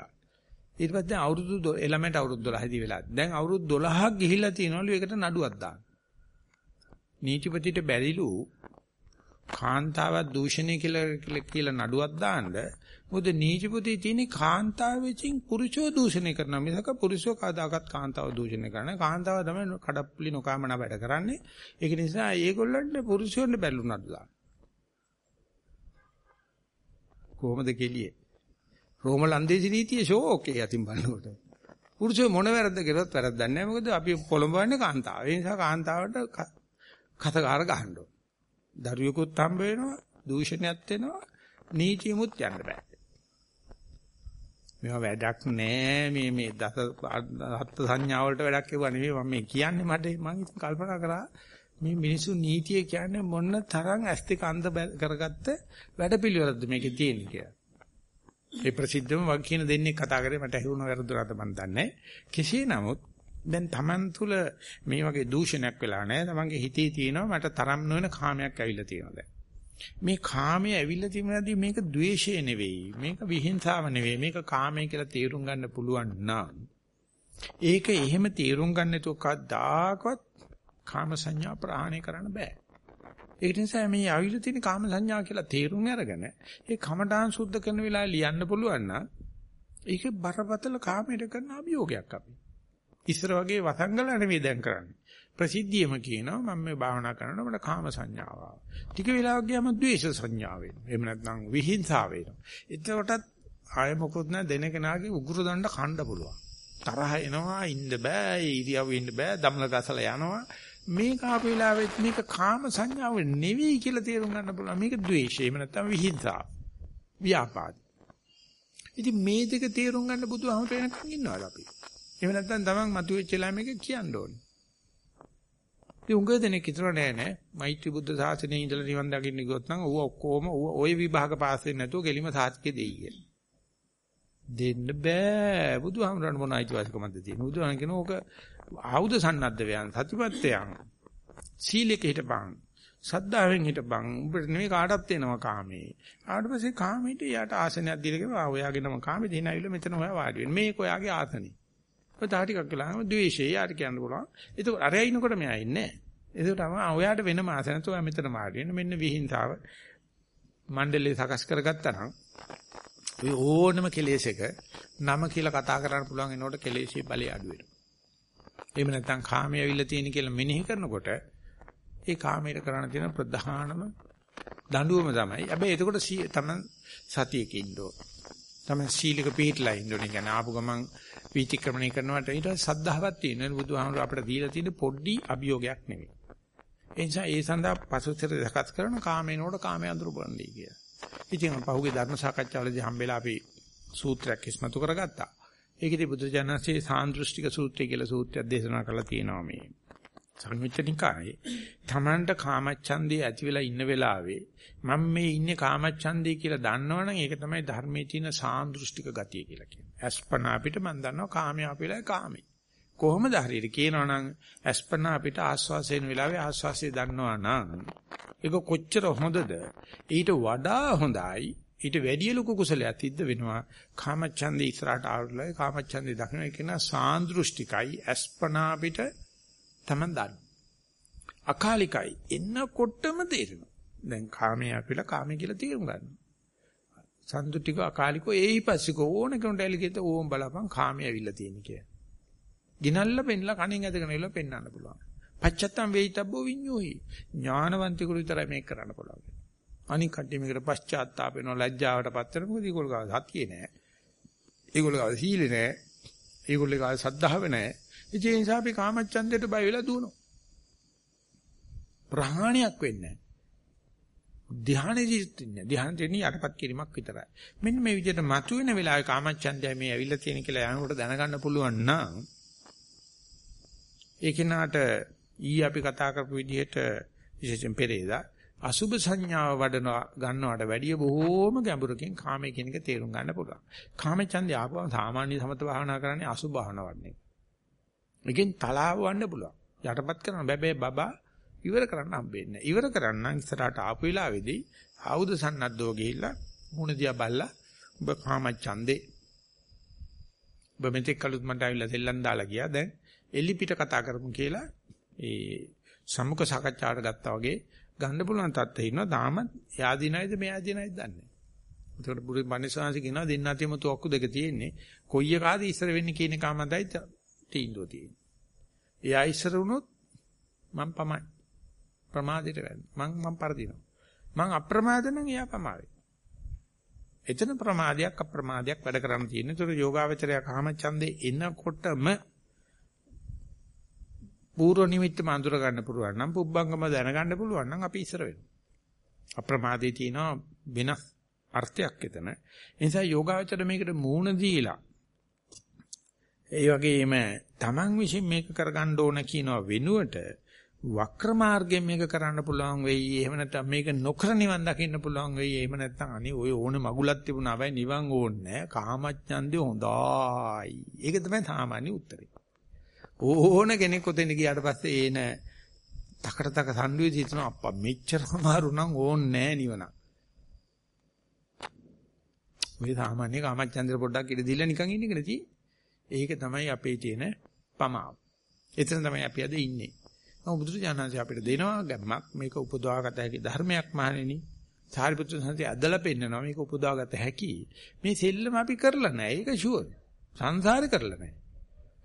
ඊට පස්සේ අවුරුදු එළමෙන්ට අවුරුදු 12 දී වෙලා. දැන් අවුරුදු 12ක් ගිහිල්ලා තියෙනවලු ඒකට නඩුවක් දාන්න. නීතිපතිට බැරිලු කාන්තාවක් දූෂණය කියලා කියලා නඩුවක් දාන්න මොකද නීතිපති තියෙන කාන්තාව විසින් පුරුෂෝ දූෂණය කරනවා. මිසක පුරුෂෝ කවදාකවත් කාන්තාව දූෂණය කරන්නේ කාන්තාව තමයි කඩප්පුලි නොකාමන වැඩ කරන්නේ. ඒක නිසා ඒගොල්ලන්ට පුරුෂයන්ට බැලුනත් දාන්න. කොහොමද කෙලියේ? රෝම ලන්දේසි නීතිය ෂෝක් එක යතින් බලනකොට. පුරුෂයෝ මොන වැරද්ද කරොත් වැරද්දක් නැහැ. මොකද අපි පොළඹවන්නේ කාන්තාව. ඒ නිසා කාන්තාවට කතකාර ගහන්න ඕන. දරුවෙකුත් හම්බ වෙනවා දූෂණයක් වෙනවා නීතියමුත් යන්න බෑ. මේවා වැඩක් නෑ මේ මේ දස හත් සංඥා වලට වැඩක් ඒවා නෙවෙයි මම මේ කියන්නේ මට මම ඉතින් කල්පනා කරා මේ මිනිසු නීතිය කියන්නේ මොන තරම් ඇස්තික අන්ධ කරගත්ත වැඩපිළිවෙලක්ද මේකේ තියෙන්නේ කියලා. ඒ ප්‍රසිද්ධම වග කියන දෙන්නේ කතා කරේ මට ඇහුණ වැරදුනට මම දන්නේ. කෙසේ නමුත් දැන් Taman තුල මේ වගේ දූෂණයක් වෙලා නැහැ. Tamanගේ හිතේ තියෙනවා මට තරම් නොවන කාමයක් ඇවිල්ලා තියෙනවා දැන්. මේ කාමයේ ඇවිල්ලා තිබුණාදී මේක द्वේෂය නෙවෙයි. මේක විහිංසාව නෙවෙයි. මේක කාමය කියලා තේරුම් ගන්න පුළුවන් නම් ඒක එහෙම තේරුම් ගන්න නැතුව කවදාකවත් කාම සංඥා ප්‍රහාණය කරන්න බෑ. ඒ නිසා මේ ආවිල තියෙන කාම සංඥා කියලා තේරුම් අරගෙන ඒ කමඨාන් සුද්ධ කරන වෙලාවේ ලියන්න පුළුවන් නම් ඒක බරපතල කාමයට කරන අභියෝගයක් අපි. ඉස්සර වගේ වසංගල නෙවෙයි දැන් කරන්නේ. ප්‍රසිද්ධියම කියනවා මම මේ භාවනා කරනකොට මට කාම සංඥාව ආවා. ටික වෙලාවක් ගියාම ද්වේෂ සංඥාව වෙනවා. එහෙම නැත්නම් විහිංසාව වෙනවා. එතකොටත් ආය මොකොත් නැ දෙන කෙනාගේ උගුරු දණ්ඩ කණ්ඩ පුළුවන්. තරහ එනවා ඉන්න බෑ ඉරියව් ඉන්න බෑ දම්ල ගසලා යනවා මේක ආපු වෙලාවෙත් මේක කාම සංඥාව නෙවෙයි කියලා තේරුම් ගන්න පුළුවන් මේක ද්වේෂය එහෙම නැත්නම් විහිංසාව ව්‍යාපාද ඉතින් මේ දෙක තේරුම් ගන්න බුදුහමර වෙනකන් ඉන්නවද අපි එහෙම නැත්නම් තමන් මතුවෙච්ච ළමයික කියන්න ඕනේ ඉතින් උංග දෙනෙක් හිතනවා නෑ නෑ. මෛත්‍රී බුද්ධ ශාසනයේ ඉඳලා නිවන් දකින්න ගියොත් නම් ඌ ඔක්කොම ওই විභාග පාස් වෙන්නේ නැතුව ගෙලිම සාත්කේ දෙයි කියලා. දෙන්න බෑ. බුදුහාමරණ මොන අයිතිවාසිකමක්ද තියෙන්නේ? බුදුහාම කියන ඕක ආයුධ සන්නද්ධ වයන් සතිපත්තයන් සීලෙක හිටපන් සද්ධාවෙන් හිටපන්. උඹට නෙමෙයි කාටවත් එනවා කාමේ. ආවට පස්සේ කාමේට යාට ආසනයක් දීලා කියනවා ඔයාගෙනම කාමේ දෙන ඇවිල්ලා මෙතන ඔයා වාඩි වෙන්න. මේක ඔයාගේ ආසනේ. ඔය තා ටිකක් කළාම ද්වේෂය යාට කියන්න පුළුවන් ඒක අරයා ඉන්නකොට මෙයා ඉන්නේ ඒකට තමයි ඔයාට වෙනම ආසනත් ඔයා මෙතන වාඩි වෙන්න මෙන්න විහිංසාව මණ්ඩලේ සකස් කරගත්තා නම් ඔය ඕනම කෙලෙසක නම කියලා කතා කරන්න පුළුවන් එනකොට කෙලෙසේ බලය අඩු වෙනවා. එහෙම නැත්නම් කාමයේ ඇවිල්ලා තියෙන කියලා මෙනෙහි කරනකොට ඒ කාමයට කරන්න තියෙන ප්‍රධානම දඬුවම තමයි. හැබැයි එතකොට තමයි සතියක ඉන්න ඕන. තමයි සීලක පිළිట్లా ඉන්න ඕනේ. කියන්නේ ආපු ගමන් විචක්‍රමණය කරනවට ඊට සද්ධාවක් තියෙනවා. බුදුහාමුදුර අපිට දීලා තියෙන පොඩි අභියෝගයක් නෙවෙයි. ඒ නිසා ඒ සඳහා පසුතර සකස් කරන කාමේනෝட කාමයේ අඳුර බලන්නේ කියලා. ඉතින් පහුගිය ධර්ම සාකච්ඡාවලදී හම්බෙලා අපි සූත්‍රයක් ඉස්මතු කරගත්තා. ඒකෙදි බුදුජානකසේ සාන්දෘෂ්ටික සූත්‍රය කියලා සූත්‍රයක් දේශනා කරලා තියෙනවා මේ. සංයුත්තනිකායේ තමන්ට කාමච්ඡන්දේ ඇති වෙලා ඉන්න වෙලාවේ මම මේ ඉන්නේ කාමච්ඡන්දේ කියලා දන්නවනම් ඒක තමයි ධර්මයේ තියෙන සාන්දෘෂ්ටික ගතිය කියලා කියන්නේ. අස්පනා අපිට මම දන්නවා කාමයේ අපිලා කාමේ. කොහොමද හරියට කියනවනම් අස්පනා අපිට ආස්වාසයෙන් වෙලාවේ ආස්වාසිය දන්නවනම් ඒක කොච්චර හොඳද ඊට වඩා හොඳයි ඊට වැඩිය ලොකු කුසලයක් සිද්ධ වෙනවා කාමච්ඡන්දේ ඉස්සරහට ආවලා කාමච්ඡන්දේ දකින්න කියන සාන්දෘෂ්ටිකයි අස්පනා අපිට තමන් දන්න අකාලිකයි එන්නකොටම තේරෙනවා දැන් කාමයේ අපිලා කාමයේ කියලා තේරුම් ගන්නවා සන්තුටික අකාලිකෝ ඒයි පස්සිකෝ ඕන කෙනෙකුට ඇලිගෙත ඕම් බලපන් කාමයේ ඇවිල්ලා තියෙන කියලා ගිනල්ලා පෙන්ලා කණින් ඇදගෙන ඉල්ල පෙන්වන්න පුළුවන්. පච්චත්තම් වේිතබ්බෝ විඤ්ඤෝහි. ඥානවන්තයෙකුට විතරයි මේක කරන්න පුළුවන්. අනික කට්ටිය මේකට පශ්චාත්තාප වෙනවා ලැජ්ජාවටපත් වෙන මොකද ඒගොල්ලෝ ගාව සතියේ නෑ. ඒගොල්ලෝ ගාව සීලේ නෑ. ඒගොල්ලෝ ගාව සද්ධාව නෑ. ඒ නිසා අපි කාමච්ඡන්දයට බය වෙලා දුවනවා. ප්‍රහාණයක් වෙන්නේ නෑ. ධානයේදී ඉන්නේ ධානය දෙන්නේ යටපත් කිරීමක් විතරයි. මෙන්න මේ විදිහට මතුවෙන වෙලාවේ කාමච්ඡන්දය මේ ඇවිල්ලා තියෙන කියලා යනකොට දැනගන්න පුළුවන් නම් ඒ කෙනාට ඊ අපි කතා කරපු විදිහට විශේෂයෙන් පෙරේදා අසුබ සංඥාව වඩන ගන්නවට වැඩිය බොහෝම ගැඹුරකින් කාමයේ කියන එක තේරුම් ගන්න පුළුවන්. කාමචන්දය ආපුවම සාමාන්‍ය සමත භාවනා කරන්නේ අසුබ භාවනා වඩන්නේ. එකෙන් තලාව වන්න පුළුවන්. යටපත් කරන බබේ බබා ඉවර කරන්න හම්බෙන්නේ. ඉවර කරන්න ඉස්සරහට ආපු වෙලාවේදී ආයුධ සන්නද්ධෝ ගිහිල්ලා මුණ දිහා බැලලා ඔබ කාමචන්දේ ඔබ මෙතෙක් කලුත් මට ආවිල්ලා දෙල්ලන් දාලා ගියා. දැන් එලි පිට කතා කරමු කියලා ඒ සම්මුඛ සාකච්ඡාවට ගත්තා වගේ ගන්න පුළුවන් තත්ත්වෙ ඉන්නවා. තාමත් යාදිනයිද මෙයාදිනයිද දන්නේ නැහැ. ඒකට බුදු මනසාංශ කියනවා දෙන්න අතේම තුවක්කු දෙක තියෙන්නේ. කොයි එකාද ඉස්සර වෙන්නේ කියන එක මතයි තීන්දුව තියෙන්නේ. එයා ඉස්සර වුණොත් මම පමයි. ප්‍රමාදයට වැටෙනවා. මං මං පරදිනවා. මං අප්‍රමාද නම් එයා පමාවේ. එතන ප්‍රමාදයක් අප්‍රමාදයක් වැඩ කරන්න තියෙන. ඒතර යෝගාවචරය කාමචන්දේ එනකොටම පූර්ව නිමිත්තම අඳුර ගන්න පුළුවන් නම් පුබ්බංගම දැනගන්න පුළුවන් නම් අපි ඉස්සර වෙනවා. අප්‍රමාදේ තියෙනවා වෙනස් අර්ථයක් එතන. ඒ නිසා යෝගාවචර මේකට මූණ දීලා ඒ වගේම Taman විසින් මේක කරගන්න ඕන කියනවා වෙනුවට වක්‍ර මාර්ගයෙන් මේක කරන්න පුළුවන් වෙයි. එහෙම නැත්නම් මේක නොකර නිවන් දකින්න පුළුවන් වෙයි. එහෙම නැත්නම් අනේ ඔය ඕන මගුලක් තිබුණා බයි නිවන් ඕනේ නැහැ. කාමච්ඡන්දේ හොඳයි. ඒක තමයි සාමාන්‍ය උත්තරේ. ඕන කෙනෙක් ඔතෙන් ගියාට පස්සේ ඒන තකට තක සම්ඩුවේ හිතන අප්පා මෙච්චර අමාරු නම් ඕන්නේ නෑ නිවන. ඔය සාමාන්‍ය කාමච්චන්ද්‍ර පොඩ්ඩක් ඉඳ දීලා නිකන් ඉන්න එක නෙති. ඒක තමයි අපේ තියෙන පමාව. එතන තමයි අපි අද ඉන්නේ. නමුත් බුදුරජාණන්සේ අපිට දෙනවා ගැම්මක් මේක උපදවාගත හැකි ධර්මයක් මහණෙනි. සාරිපුත්‍ර සංසය ඇදලා පෙන්නනවා මේක උපදවාගත හැකි. මේ සෙල්ලම අපි කරලා නැහැ. ඒක ෂුවර්. සංසාරේ කරලා නැහැ.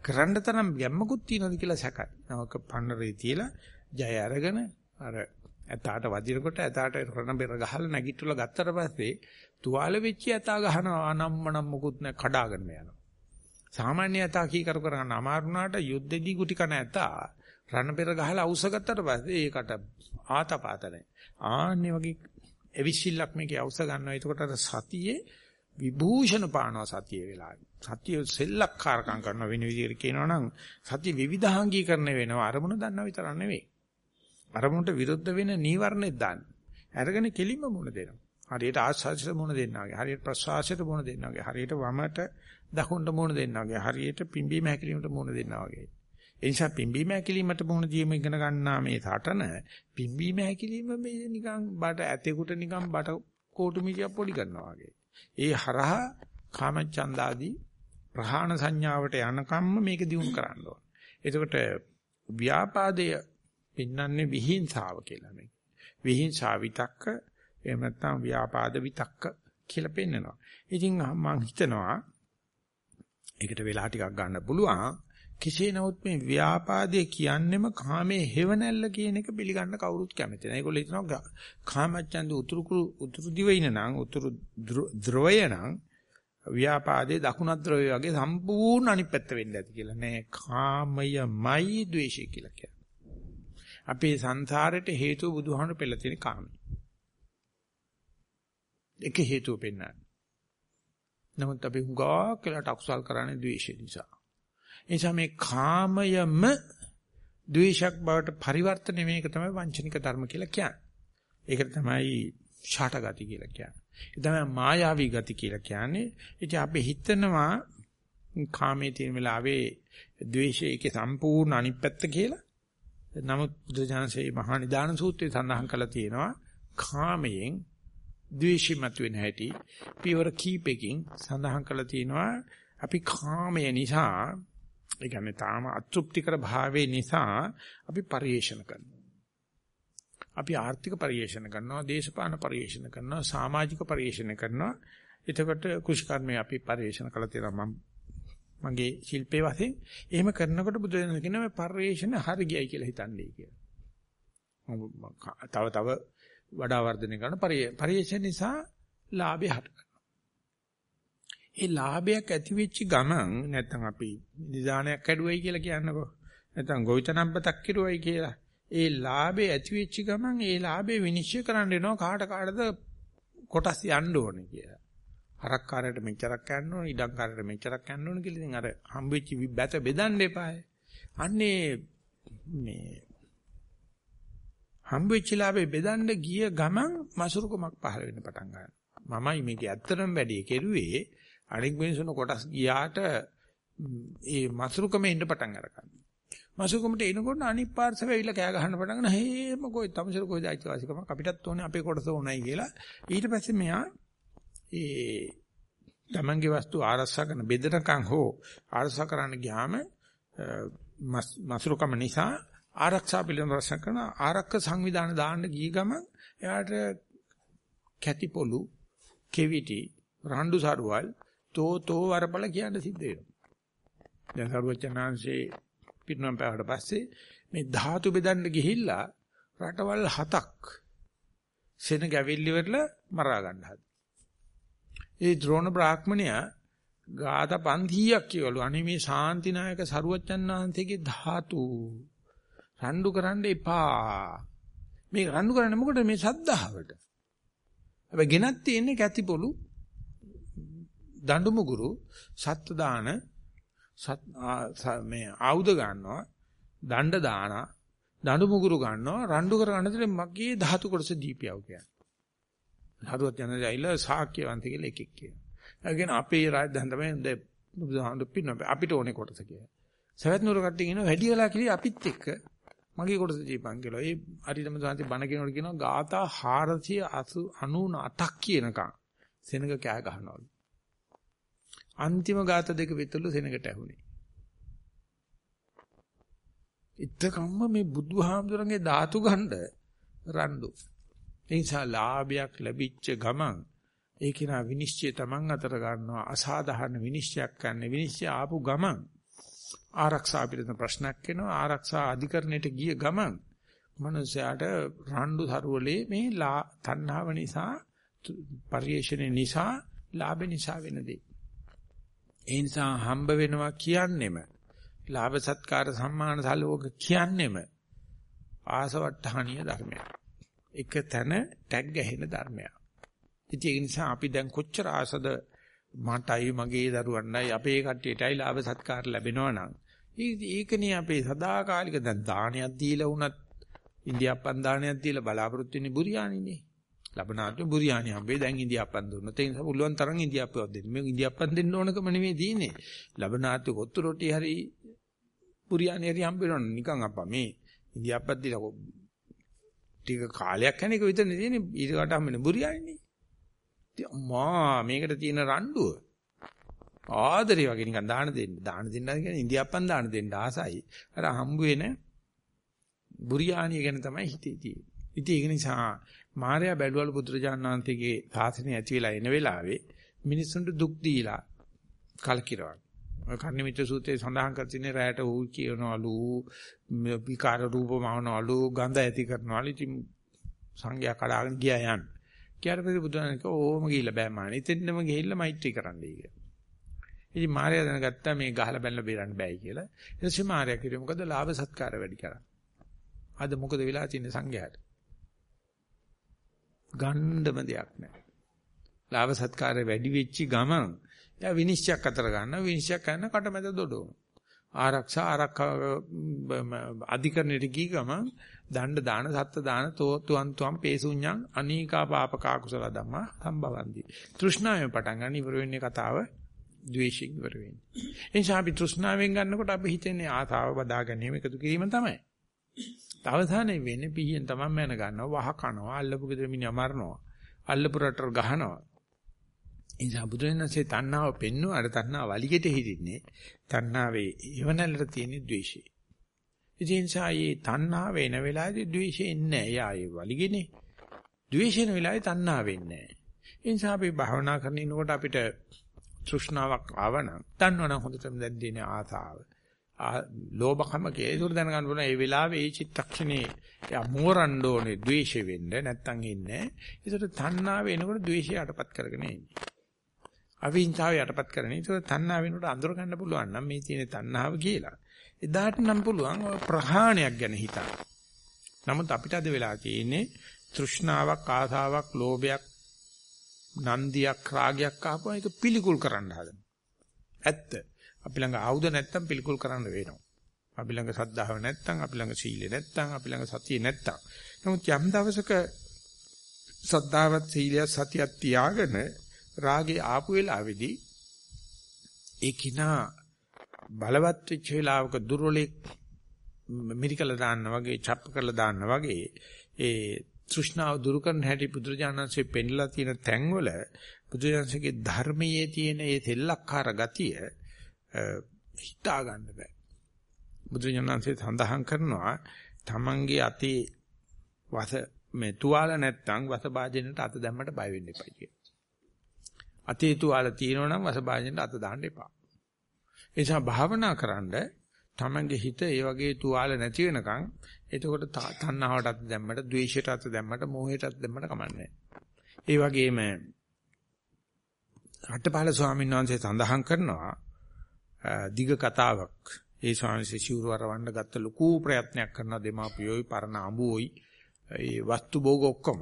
කරන්න තරම් ගැම්මකුත් තියනවාද කියලා සැකයි. නවක පන්නරේ තියලා ජය අරගෙන අර ඇතාට වදිනකොට ඇතාට රණ බෙර ගහලා නැගිටලා ගත්තට පස්සේ තුවාල වෙච්ච ඇතා ගහනවා අනම්මනම් මුකුත් නැ කඩාගෙන යනවා. සාමාන්‍ය ඇතා කී කර කරගන්න අමාරුනාට යුද්ධෙදී ගුටි කන ඇතා රණ බෙර ගහලා අවුස ගත්තට පස්සේ ඒකට ආතපාත නැහැ. ආන්නේ වගේ එවිසිල්ලක් මේකේ අවුස ගන්නවා. එතකොට අර සතියේ විභූෂණ පානවා සතිය වෙලාවේ. සතිය සෙල්ලක්කාරකම් කරන වෙන විදිහට කියනවා නම් සතිය විවිධාංගීකරණය වෙනවා. අරමුණ දන්නා විතරක් නෙවෙයි. අරමුණට විරුද්ධ වෙන නීවරණෙත් දාන්න. අරගෙන කෙලින්ම මුණ දෙනවා. හරියට ආස්වාදයට මුණ දෙන්නා වගේ. හරියට ප්‍රසවාසයට මුණ දෙන්නා වගේ. හරියට වමට දකුණට මුණ දෙන්නා වගේ. හරියට පිම්බීම හැකිලීමට මුණ දෙන්නා වගේ. ඒ නිසා පිම්බීම හැකිලීමට මුණ දීම ඉගෙන ගන්නා මේ සටන පිම්බීම හැකිලීම මේ නිකන් බට ඇතෙකුට නිකන් බට කෝටු මිටියක් පොඩි කරනවා වගේ. ඒ හරහා කාමචන්දාදී ප්‍රහාණ සංඥාවට යනකම්ම මේක දිනු කරන්න ඕන. එතකොට ව්‍යාපාදය පෙන්වන්නේ විහිංසාව කියලා මේක. විහිංසා විතක්ක එහෙම නැත්නම් ව්‍යාපාද විතක්ක කියලා පෙන්නනවා. ඉතින් මම හිතනවා ඒකට වෙලා ටිකක් ගන්න පුළුවන්. කෙසේ නමුත් මේ ව්‍යාපාදයේ කියන්නෙම කාමයේ හේවණැල්ල කියන එක පිළිගන්න කවුරුත් කැමති නැහැ. ඒගොල්ලෝ හිතනවා කාමච්ඡන්ද උතුරු උතුරු දිවයින නම් උතුරු ද්‍රවය නම් ව්‍යාපාදයේ දකුණු ද්‍රවය වගේ සම්පූර්ණ අනිත් පැත්ත වෙන්න ඇති කියලා. නෑ කාමයමයි ද්වේෂය කියලා කියන්නේ. අපේ සංසාරයට හේතුව බුදුහාමුදුරු පෙළ තියෙන කාමයි. එක හේතුව පෙන්වන්න. නමුත් අපි හුඟා කියලා අකුසල් කරන්නේ ද්වේෂය නිසා. ඒ නිසා මේ කාමයම ද්වේෂක් බවට පරිවර්තනය මේක තමයි වංචනික ධර්ම කියලා කියන්නේ. ඒකට තමයි ෂාටගති කියලා කියන්නේ. ඒ තමයි මායාවී ගති කියලා කියන්නේ. ඉතින් අපි හිතනවා කාමයේ තියෙන වෙලාවේ ද්වේෂය ඒකේ සම්පූර්ණ අනිත් පැත්ත කියලා. නමුත් බුදුජානසී මහා නිදාන සූත්‍රයේ සඳහන් කරලා තියෙනවා කාමයෙන් ද්වේෂිමත් වෙන හැටි පියවර කීපකින් සඳහන් කරලා තියෙනවා අපි කාමය නිසා ඒ කියන්නේ තාම අතෘප්තිකර භාවයේ නිසා අපි පරිේෂණ කරනවා. අපි ආර්ථික පරිේෂණ කරනවා, දේශපාලන පරිේෂණ කරනවා, සමාජික පරිේෂණ කරනවා. එතකොට කුෂ්කර්මයේ අපි පරිේෂණ කළ තියෙනවා මම මගේ ශිල්පේ වශයෙන් එහෙම කරනකොට බුදුදහම කියනවා මේ පරිේෂණ හරි ගියයි කියලා හිතන්නේ කියලා. තව තව වඩා වර්ධනය කරන පරිේෂණ නිසා ලාභය හට ඒ ලාභයක් ඇති වෙච්ච ගමන් නැත්නම් අපි නිදානයක් කැඩුවයි කියලා කියන්නකෝ. නැත්නම් ගොවිතැනක්පතක් කිරුවයි කියලා. ඒ ලාභේ ඇති වෙච්ච ගමන් ඒ ලාභේ විනිශ්චය කරන්න එනවා කාට කාටද කොටස් යන්න ඕනේ කියලා. හරක්කාරයට මෙච්චරක් යන්න ඕනේ, ඉඩම්කාරයට මෙච්චරක් යන්න ඕනේ කියලා ඉතින් අර හම්බෙච්ච බැත බෙදන්න එපායි. අන්නේ මේ හම්බෙච්ච ලාභේ බෙදන්න ගිය ගමන් මසුරුකමක් පහළ වෙන්න පටන් ගන්නවා. මමයි මේක ඇත්තටම වැඩි කෙරුවේ අනික් මිනිසුන කොටස් ගියාට ඒ මසුරුකම එන්න පටන් අරගන්නවා. මසුරුකමට එනකොට අනිත් පාර්ශවය ඇවිල්ලා කෑ ගහන්න පටන් ගන්න හේම කොයි තමසර කොයිද අයිතිවාසිකමක් අපිටත් ඕනේ අපේ කොටස ඕනයි කියලා. ඊට පස්සේ මෙයා ඒ තමන්ගේ වස්තු ආරක්ෂා කරන බෙදනකම් හෝ ආරක්ෂා කරන්න ගියාම මසුරුකම නිසා ආරක්ෂා පිළිබඳව රස කරන ආරක්ක සංවිධාන දාන්න ගිය ගමන් එයාට කැතිපොළු කෙවිටි රණ්ඩු සරුවල් තෝ තෝ වරබල කියන්න සිද්ධ වෙනවා. දැන් සරුවචනාංශේ පිටනම් පෑවට පස්සේ මේ ධාතු බෙදන්න ගිහිල්ලා රටවල් හතක් සෙන ගැවිල්ලි වෙట్లా මරා ගන්න හද. ඒ ද්‍රෝණ බ්‍රාහ්මණයා ගාත 500ක් කියවලු අනේ මේ ශාන්තිනායක සරුවචනාංශයේ ධාතු රණ්ඩු කරන්න එපා. මේ රණ්ඩු කරන්නේ මොකටද මේ සද්ධාවට? හැබැයි ගෙනත් තියෙන්නේ කැතිපොළු දඬු මුගුරු සත්ත්ව දාන මේ ආයුධ ගන්නවා දණ්ඩ දාන දඬු මුගුරු ගන්නවා රණ්ඩු කර ගන්නතර මගේ ධාතු කොටස දීපියව කියන්නේ. ධාතුවත් යන ජයිලා සාක්‍යවන්ත කියලා එකෙක් කියනවා. ඒ කියන්නේ අපේ රාජධාන තමයි හොඳ බුදුහාමුදුරු පින්න අපිට ඕනේ කොටස කියලා. සවැත් නුර කට්ටිය කියනවා වැඩි වෙලා කිරි අපිත් එක්ක මගේ කොටස දීපන් කියලා. ඒ හරියටම සාන්ති බණ කියනකොට කියනවා ගාථා 498ක් කියනකම් සෙනග කෑ ගහනවලු. අන්තිම ગાත දෙක විතරලු සෙනඟට ඇහුනේ. ඉත්තකම්ම මේ බුදුහාමුදුරන්ගේ ධාතු ගණ්ඩ රණ්ඩු. ඒ නිසා ලාභයක් ලැබිච්ච ගමන් ඒ කිනා විනිශ්චය Taman අතර ගන්නවා අසාධාරණ විනිශ්චයක් ගන්න විනිශ්චය ආපු ගමන් ආරක්ෂා පිළිබඳ ප්‍රශ්නයක් එනවා ආරක්ෂා අධිකරණයට ගිය ගමන් මනුස්සයාට රණ්ඩු සරුවලේ මේ තණ්හාව නිසා පරිේශන නිසා ලාභ නිසා වෙන දෙයක්. ඒ නිසා හම්බ වෙනවා කියන්නෙම ලාභ සත්කාර සම්මාන සලෝක කියන්නෙම ආසවට්ටහණීය ධර්මයක්. එක තැන ටැග් ගැහෙන ධර්මයක්. ඉතින් ඒ නිසා අපි දැන් කොච්චර ආසද මටයි මගේ දරුවන්ටයි අපේ කට්ටියටයි ලාභ සත්කාර ලැබෙනවා නම් ඒකනේ අපේ සදාකාලික දැන් දානයක් දීලා වුණත් ඉන්දියාප්පන් දානයක් දීලා බලාපොරොත්තු වෙන්නේ බුරියානිනේ. ලබනාත්ම බුරියානි හම්බේ දැන් ඉන්දියාප්පන් දුන්නොත් ඒ නිසා පුළුවන් තරම් ඉන්දියාප්පයක් දෙන්න. මේ ඉන්දියාප්පන් දෙන්න ඕනකම නෙමෙයි තියෙන්නේ. ලබනාත්ම කොත්තු රොටි හරි බුරියානි හරි හම්බ වෙනවා නිකන් අප්පා මේ ඉන්දියාප්පක් දීලා ටික කාලයක් යන එක විතරනේ තියෙන්නේ. ඊට කට හම්බෙන්නේ බුරියානිනේ. අම්මා මේකට තියෙන රණ්ඩුව ආදරේ වගේ නිකන් දාන දෙන්න. දාන දෙන්න කියන්නේ ඉන්දියාප්පන් දාන දෙන්න ආසයි. අර හම්බ වෙන බුරියානිය ගැන තමයි හිතේ තියෙන්නේ. ඉතින් ඒක නිසා මාර්යා බැලුවල පුත්‍රජානන් වහන්සේගේ සාසනය ඇති වෙලා එන වෙලාවේ මිනිස්සුන්ට දුක් දීලා කලකිරවන. ඔය කර්ණිමිත්‍ර සූත්‍රයේ සඳහන් කර තියෙන රැයට ඌ කියනවලු විකාර රූපමවනවලු ගඳ ඇති කරනවලු ඉතින් සංඝයා කඩාගෙන ගියා යන්න. කියාර පස්සේ බුදුහාම කිව්වා ඕම ගිහිල්ලා බෑ මාන. ඉතින්ම ගිහිල්ලා මෛත්‍රී කරන්නයි කියලා. ඉතින් මාර්යා දැනගත්තා මේ ගහලා බැලලා බේරන්න බෑයි කියලා. ඊට පස්සේ මාර්යා කිව්වේ මොකද ලාභ සත්කාර වැඩි කරා. අද මොකද වෙලා තියෙන්නේ සංඝයාට? ගණ්ඩම දෙයක් නැහැ. ලාභ සත්කාරය වැඩි වෙච්චි ගමන් එයා විනිශ්චයක් අතර ගන්නවා විනිශ්චයක් කරන කටමැද දොඩෝ. ආරක්ෂා ආරක්ෂා අධිකරණයට ගිය ගමන් දණ්ඩ දාන සත්ත්‍ය දාන තෝතුන් තුම් පේසුඤ්ඤං අනීකා පාපකා කුසල ධම්මා සම්භවಂತಿ. තෘෂ්ණාවෙන් පටන් ගන්න ඉවර වෙන්නේ කතාව ද්වේෂයෙන් ඉවර වෙන්නේ. එනිසා අපි තෘෂ්ණාවෙන් ගන්නකොට අපි හිතන්නේ ආතාව බදා ගැනීම එකතු කිරීම තමයි. අවසානයේ වෙන්නේ පිහියෙන් තමයි මැන ගන්නවා වහ කනවා අල්ලපු ගෙදර මිනිහා මරනවා අල්ලපු රටර ගහනවා ඉතින් බුදුරජාණන්සේ තණ්හාව පෙන්නුවාට තණ්හාව වලිගෙට හිටින්නේ තණ්හාවේ ඉවනලට තියෙන ද්වේෂය. ඉතින් සායේ තණ්හාව වෙන වෙලාවේදී ද්වේෂය එන්නේ නැහැ. යා ඒ වලිගෙනේ. ද්වේෂෙන වෙලාවේ තණ්හාව වෙන්නේ නැහැ. ඒ නිසා අපි භාවනා කරනකොට අපිට තෘෂ්ණාවක් ආවනම් දන්නවනම් හොඳටම දැන් දිනේ ආසාව. ලෝභකම කියලා ඒක දැනගන්න පුළුවන්. ඒ වෙලාවේ ඒ චිත්තක්ෂණේ එයා මෝරන්න ඕනේ ද්වේෂෙ වෙන්න නැත්තම් ඉන්නේ. ඒකට තණ්හාව එනකොට ද්වේෂය යටපත් කරගෙන එන්නේ. අවිහිංසාව යටපත් කරගෙන. ඒකට තණ්හාව වෙනකොට අඳුර ගන්න පුළුවන් නම් මේ තියෙන තණ්හාව කියලා. එදාට නම් පුළුවන් ප්‍රහාණයක් ගැන හිතන්න. නමුත් අපිට අද වෙලා තියෙන්නේ තෘෂ්ණාවක්, ආසාවක්, ලෝභයක්, නන්දියක්, රාගයක් ආපුවා ඒක පිළිකුල් කරන්න හදනවා. ඇත්ත. අපි ළඟ ආයුධ නැත්තම් පිළිකුල් කරන්න වෙනවා. අපි ළඟ සද්ධාව නැත්තම්, අපි ළඟ සීලය නැත්තම්, අපි ළඟ සතිය නැත්තම්. නමුත් යම් දවසක සද්ධාවත් සීලය සතියක් තියාගෙන රාගේ ආපු වෙලාවේදී ඒ කිනා බලවත් වෙච්ච වෙලාවක දුර්වලෙක් මිරිකල දාන්න වගේ, චප්ප කරලා දාන්න වගේ ඒ තෘෂ්ණාව දුරු කරන හැටි බුදුරජාණන්සේ පෙන්ලා තියෙන තැන්වල බුදුරජාණන්සේගේ ධර්මයේ තියෙන ඒ තෙල්ලක්කාර ගතිය හිතා ගන්න බෑ. බුදුරජාණන්සේ සඳහන් කරනවා තමන්ගේ අතේ වස මේ තුවාල නැත්තම් වස භාජනයට අත දැම්මට බය වෙන්න එපා කියලා. අතේ තුවාල තියෙනවා නම් වස භාජනයට අත දාන්න එපා. ඒ නිසා භාවනා කරන්ඩ තමන්ගේ හිත ඒ වගේ තුවාල නැති වෙනකන් එතකොට තණ්හාවට අත දැම්මට, ද්වේෂයට අත දැම්මට, මෝහයට අත දැම්මට කමන්නේ ඒ වගේම රටපාල ස්වාමීන් වහන්සේ සඳහන් කරනවා දිග කතාවක්. ඒ ස්වාමීන් සිවුරු අරවන්න ගත්ත ලොකු ප්‍රයත්නයක් කරන දෙමාපියෝයි පරණ අඹුවෝයි ඒ වස්තු භෝග ඔක්කොම.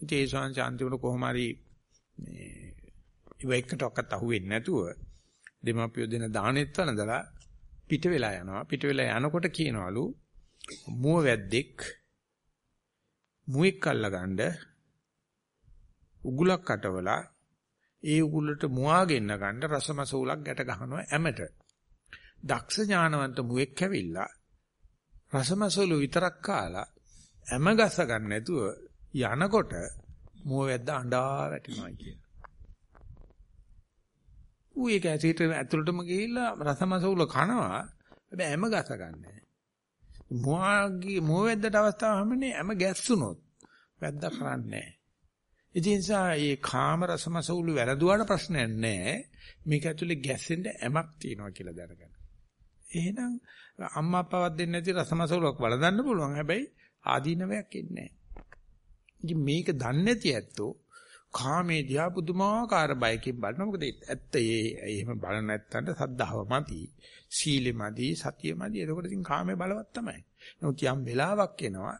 ඉතින් ඒ ස්වාමීන් අන්තිමට කොහොම හරි මේ ඉව එකටවත් අහුවෙන්නේ නැතුව දෙමාපියෝ දෙන දානෙත් වනදලා පිට වෙලා යනවා. පිට වෙලා යනකොට කියනවලු මුව වැද්දෙක් මුවෙක් අල්ලගන්න උගුලක් කටවලා ඒ උගුලට මුවා ගෙන්න ගන්න රසමසූලක් ගැට ගහනවා ඇමට. දක්ෂ ඥානවන්ත මුවෙක් ඇවිල්ලා රසමසූල විතරක් කාලා ඇම ගස ගන්න නැතුව යනකොට මුව වැද්ද අඬා වැටෙනවා කියන. ඌ ඒක ඇසිට ඇතුළටම ගිහිල්ලා රසමසූල කනවා හැබැයි ඇම ගස ගන්නෑ. මුවාගේ මුව වැද්දට අවස්ථාව හැමනේ ඇම ගැස්සුනොත් වැද්දා කරන්නේ නැහැ. ඉතින් නිසා මේ කාම රසමසවුළු වැරදුවාට ප්‍රශ්නයක් නැහැ. මේක ඇතුලේ ගැස්සෙන්න ඇමක් තියෙනවා කියලා දැනගන්න. එහෙනම් අම්මා අප්පාවත් දෙන්නේ නැති රසමසවුලක් වළඳන්න පුළුවන්. හැබැයි ආදීනවයක් එන්නේ නැහැ. මේක දන්නේ නැති ඇත්තෝ කාමේ දිහා පුදුමාකාර බයකින් බලනවා. මොකද ඇත්ත ඒ එහෙම බලන නැත්තන්ට සද්ධාව මදි, සීලෙ මදි, සතිය මදි. එතකොට ඉතින් කාමේ බලවත් තමයි. නමුත් යම් වෙලාවක් එනවා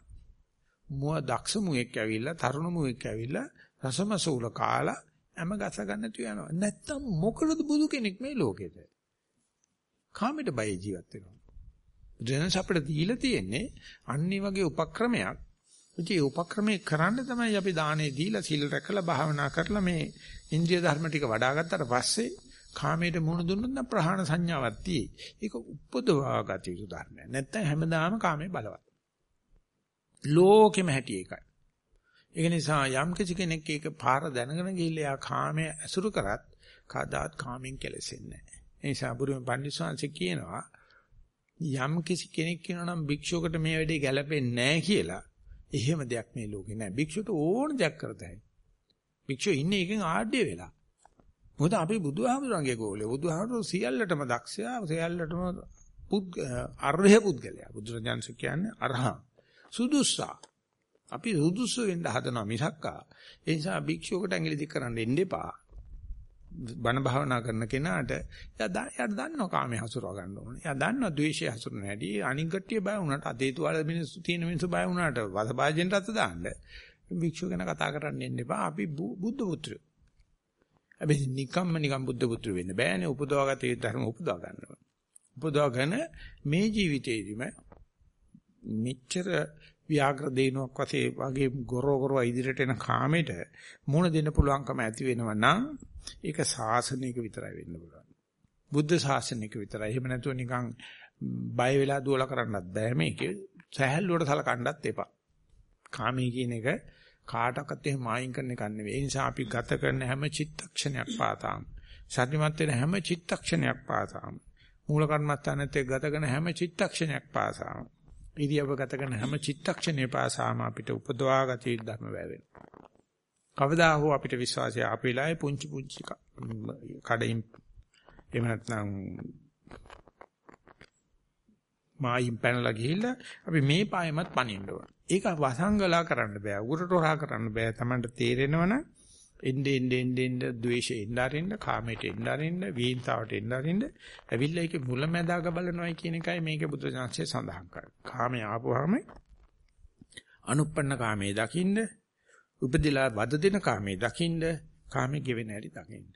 මුව දක්ෂ මුවෙක් ඇවිල්ලා, තරුණ මුවෙක් ඇවිල්ලා රසමසූල කාලා හැම ගස ගන්න තු යනවා. නැත්තම් මොකටද බුදු කෙනෙක් මේ ලෝකෙට? කාමයට බය ජීවත් වෙනවා. බුදුරජාණන් අපිට දීලා තියෙන්නේ අන්නේ වගේ උපක්‍රමයක්. ඉතින් ඒ උපක්‍රමයේ කරන්න තමයි අපි දානේ දීලා සීල රැකලා භාවනා කරලා මේ ඉන්ද්‍රිය ධර්ම ටික වඩා ගත්තට පස්සේ කාමයට මුහුණ දුන්නොත් නම් ප්‍රහාණ සංඥාවක් තියෙයි. ඒක උපදවා ගත යුතු ධර්මයක්. නැත්තම් හැමදාම කාමයේ බලවත්. ලෝකෙම හැටි ඒකයි. ඒක නිසා යම් කිසි කෙනෙක් ඒක පාර දැනගෙන ගිහිල්ලා යා කාමයේ ඇසුරු කරත් කදාත් කාමෙන් කෙලෙසෙන්නේ නැහැ. ඒ නිසා බුදුම පඬිස්සංශ කියනවා යම් කිසි කෙනෙක් කියනවා නම් භික්ෂුවකට මේ වැඩේ ගැලපෙන්නේ නැහැ කියලා එහෙම දෙයක් මේ ලෝකේ නැහැ. භික්ෂුවට ඕන දෙයක් කරතයි. භික්ෂුව ඉන්නේ එකෙන් ආඩ්‍ය වෙලා. මොකද අපි බුදුහාමුදුරන්ගේ ගෝලේ බුදුහාමුදුරු සියල්ලටම දක්ෂයා සියල්ලටම පුද් අරහ පුද්ගලයා. බුදුරජාන්ස කියන්නේ අරහං. සුදුස්සා. අපි සුදුසු වෙන්න හදනවා මිසක්කා. ඒ නිසා භික්ෂුවකට ඇඟිලි දික් කරන්න එන්න එපා. බණ භාවනා කරන කෙනාට එයා දන්නවා කාමයේ හසුරව ගන්න ඕනේ. එයා දන්නවා ද්වේෂය හසුරන හැටි. අනික් කට්ටිය බය වුණාට අතේ තුවාල මිනිස්සු තියෙන මිනිස්සු බය වුණාට වසභාජෙන්ට අත දාන්න. භික්ෂුව ගැන කතා කරන්න එන්න එපා. අපි බුද්ධ පුත්‍රයෝ. හැබැයි නිකම්ම නිකම් බුද්ධ පුත්‍ර වෙන්න බෑනේ. උපදවාගත යුතු ධර්ම උපදවා ගන්න ඕනේ. උපදවාගෙන මේ ජීවිතේදීම මෙච්චර ව්‍යාග්‍ර දේනුවක් වශයෙන් වගේ ගොරෝ ගොරෝ ඉදිරියට එන කාමෙට මුණ දෙන්න පුළුවන්කම ඇති වෙනවා නම් ඒක සාසනික විතරයි වෙන්න පුළුවන්. බුද්ධ ශාසනික විතරයි. එහෙම නැතුව නිකන් බය වෙලා දුවලා කරන්නත් බෑ මේක. සහැල්ලුවට සලකන්නත් එපා. කාමී කියන එක කාටවත් එහෙම මායින් කරන එකක් නෙවෙයි. ඒ නිසා අපි ගත කරන හැම චිත්තක්ෂණයක් පාතාම සතිමත් වෙන හැම චිත්තක්ෂණයක් පාතාම මූල කර්මස්ථානෙත් එක්ක ගත කරන හැම චිත්තක්ෂණයක් පාසාම ඉරියව්ව ගත කරන හැම චිත්තක්ෂණේ පාසාම අපිට උපදවා ගත යුතු ධර්ම වැවෙනවා. කවදා හෝ අපිට විශ්වාසය ආපු වෙලාවේ පුංචි පුංචි කඩින් එහෙම නැත්නම් මායිම් පැනලා ගිහිල්ලා අපි මේ පායෙමත් පනින්න ඕන. ඒක වසංගලා කරන්න බෑ. උගුරට හොරා කරන්න බෑ. Tamanට තේරෙනවනම් එnde ende ende ende ද්වේෂෙ එndaරින්න, කාමයට එndaරින්න, වීන්තාවට එndaරින්න, ඇවිල්ලා ඒකේ මුලැමැදාක බලනවායි කියන එකයි මේකේ බුද්ධ ඥානසේ සඳහන් කරන්නේ. කාමයේ ආපුවාම අනුප්පන්න කාමයේ දකින්න, උපදිලා වද දෙන කාමයේ දකින්න, කාමයේ ගෙවෙන හැටි දකින්න.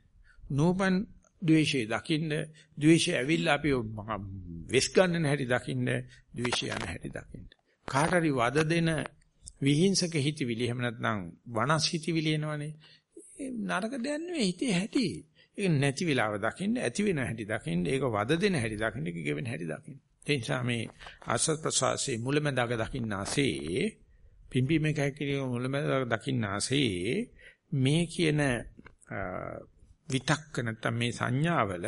නෝපන් ද්වේෂය දකින්න, ද්වේෂය ඇවිල්ලා අපි වෙස් ගන්න හැටි දකින්න, ද්වේෂය යන හැටි දකින්න. කාට හරි වද දෙන විහිංසක හිතවිලි එහෙම නැත්නම් වනස් හිතවිලි එනවනේ නරක දෙයක් නෙවෙයි හිතේ හැටි. ඒක නැති වෙලාව දකින්න, ඇති වෙන හැටි දකින්න, ඒක වද දෙන හැටි දකින්න, ඒක ගෙවෙන හැටි දකින්න. ඒ නිසා මේ ආසත් ප්‍රසවාසයේ මුලැමැදාක දකින්නාසේ පිම්බීමේ කැකිලිය මුලැමැදාක දකින්නාසේ මේ කියන විතක්ක නැත්නම් මේ සංඥාවල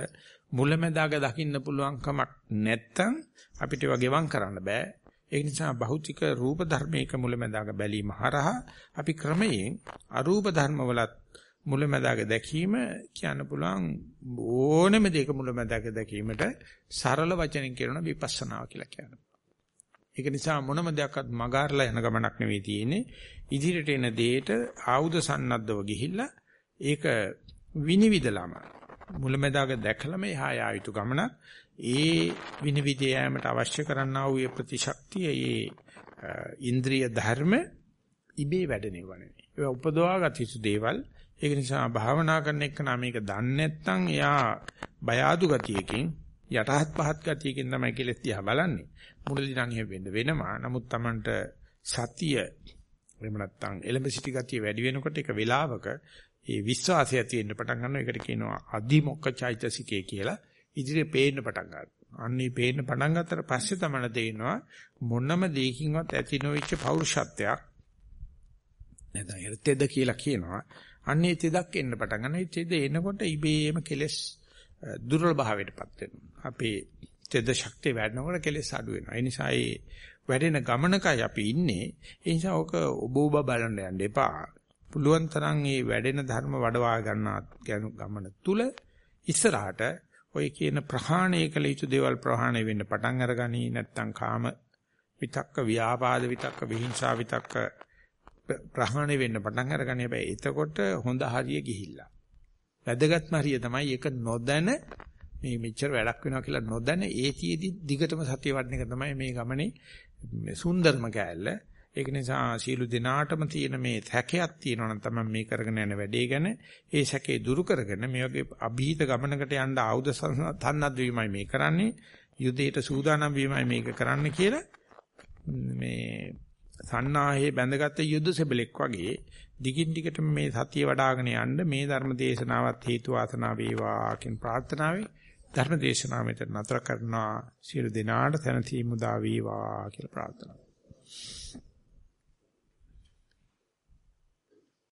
මුලැමැදාක දකින්න පුළුවන් කමක් නැත්තම් අපිට ඒවා ගෙවම් කරන්න බෑ. ඒ නිසා භෞතික රූප ධර්මයක මුලැමැදාක බැලීම හරහා අපි ක්‍රමයෙන් අරූප ධර්මවලත් මුලැමැදාක දැකීම කියන්න පුළුවන් ඕනෙම දෙයක මුලැමැදාක දැකීමට සරල වචනෙන් කියනවා විපස්සනාව කියලා කියනවා. ඒක නිසා මොනම දෙයක්වත් මගාරලා යන ගමනක් නෙවෙයි තියෙන්නේ. ඉදිරියට එන දෙයට ආයුධ සන්නද්ධව ගිහිල්ලා ඒක විනිවිදලම මුලැමැදාක දැකලම එහා යා යුතු ගමනක්. ඒ විනිවිද යෑමට අවශ්‍ය කරන්නා වූ ප්‍රතිශක්තිය ඒ ඉන්ද්‍රිය ධර්ම ඉබේ වැඩෙනව නෙවෙයි. ඒ උපදවා ගත යුතු දේවල් ඒක නිසා භාවනා කරන එක නම් මේක දන්නේ නැත්නම් එයා බය ආදු ගතියකින් යටහත් පහත් ගතියකින් තමයි කෙලස් දිහා බලන්නේ. මුලදී නම් එහෙම වෙන්න වෙනවා. නමුත් Tamanට සතිය එහෙම නැත්නම් එලඹ සිටි ගතිය වැඩි වෙනකොට ඒක වෙලාවක ඒ විශ්වාසය තියෙන්න පටන් ගන්නවා. ඒකට කියනවා අදිමොක්ක චෛතසිකය කියලා. ඉදිරියේ පේන්න පටන් ගන්නවා. අන්නේ පේන්න පටන් ගත්තට පස්සේ තමයි තේරෙනවා මොනම දෙයකින්වත් ඇති නොවිච්ච පෞරුෂත්වයක් නැත්නම් එර්තෙද කියලා කියනවා. අන්නේ තෙදක් එන්න පටන් ගන්නවා. ඒ තෙද එනකොට ඉබේම කෙලස් දුර්වල භාවයටපත් වෙනවා. අපේ තෙද ශක්තිය වැඩනකොට කෙලස් අඩු වෙනවා. ඒ නිසා ඒ වැඩෙන ගමනකයි අපි ඉන්නේ. ඒ නිසා ඔක ඔබ ඔබ බලන්න යන්න එපා. පුළුවන් තරම් මේ වැඩෙන ධර්ම වඩවා ගන්න ගමන තුල ඉස්සරහට ඔය කියන ප්‍රහාණය කළ යුතු දේවල් ප්‍රහාණය වෙන්න පටන් අරගනි නැත්තම් කාම විතක්ක ව්‍යාපාද විතක්ක විහිංසා විතක්ක ප්‍රහාණය වෙන්න පටන් අරගනි හැබැයි එතකොට හොඳ හරිය ගිහිල්ලා. වැදගත්ම හරිය තමයි ඒක නොදැන මේ මෙච්චර වැඩක් වෙනවා කියලා නොදැන ඒතියෙදි දිගටම සතිය වඩන එක තමයි මේ ගමනේ සුන්දරම කෑල්ල. ඒක නිසා සීළු දිනාටම තියෙන මේ සැකයක් තියෙනවා නම් තමයි මේ කරගෙන යන වැඩේ ගැන. ඒ සැකේ දුරු කරගෙන මේ වගේ અભීත ගමනකට යන්න ආයුධ තන්නත් වීමයි මේ කරන්නේ. යුදයට සූදානම් වීමයි මේක කරන්න කියලා මේ සන්නාහේ බැඳගත් යුද්ධ සෙබලෙක් වගේ දිගින් දිගටම මේ සතිය වඩ아가න යන්න මේ ධර්ම දේශනාවත් හේතු වාසනා වේවා කියන ප්‍රාර්ථනාවයි ධර්ම දේශනාව මෙතන නතර කරනවා. සියලු දෙනාට තනති මුදා වේවා කියලා ප්‍රාර්ථනා.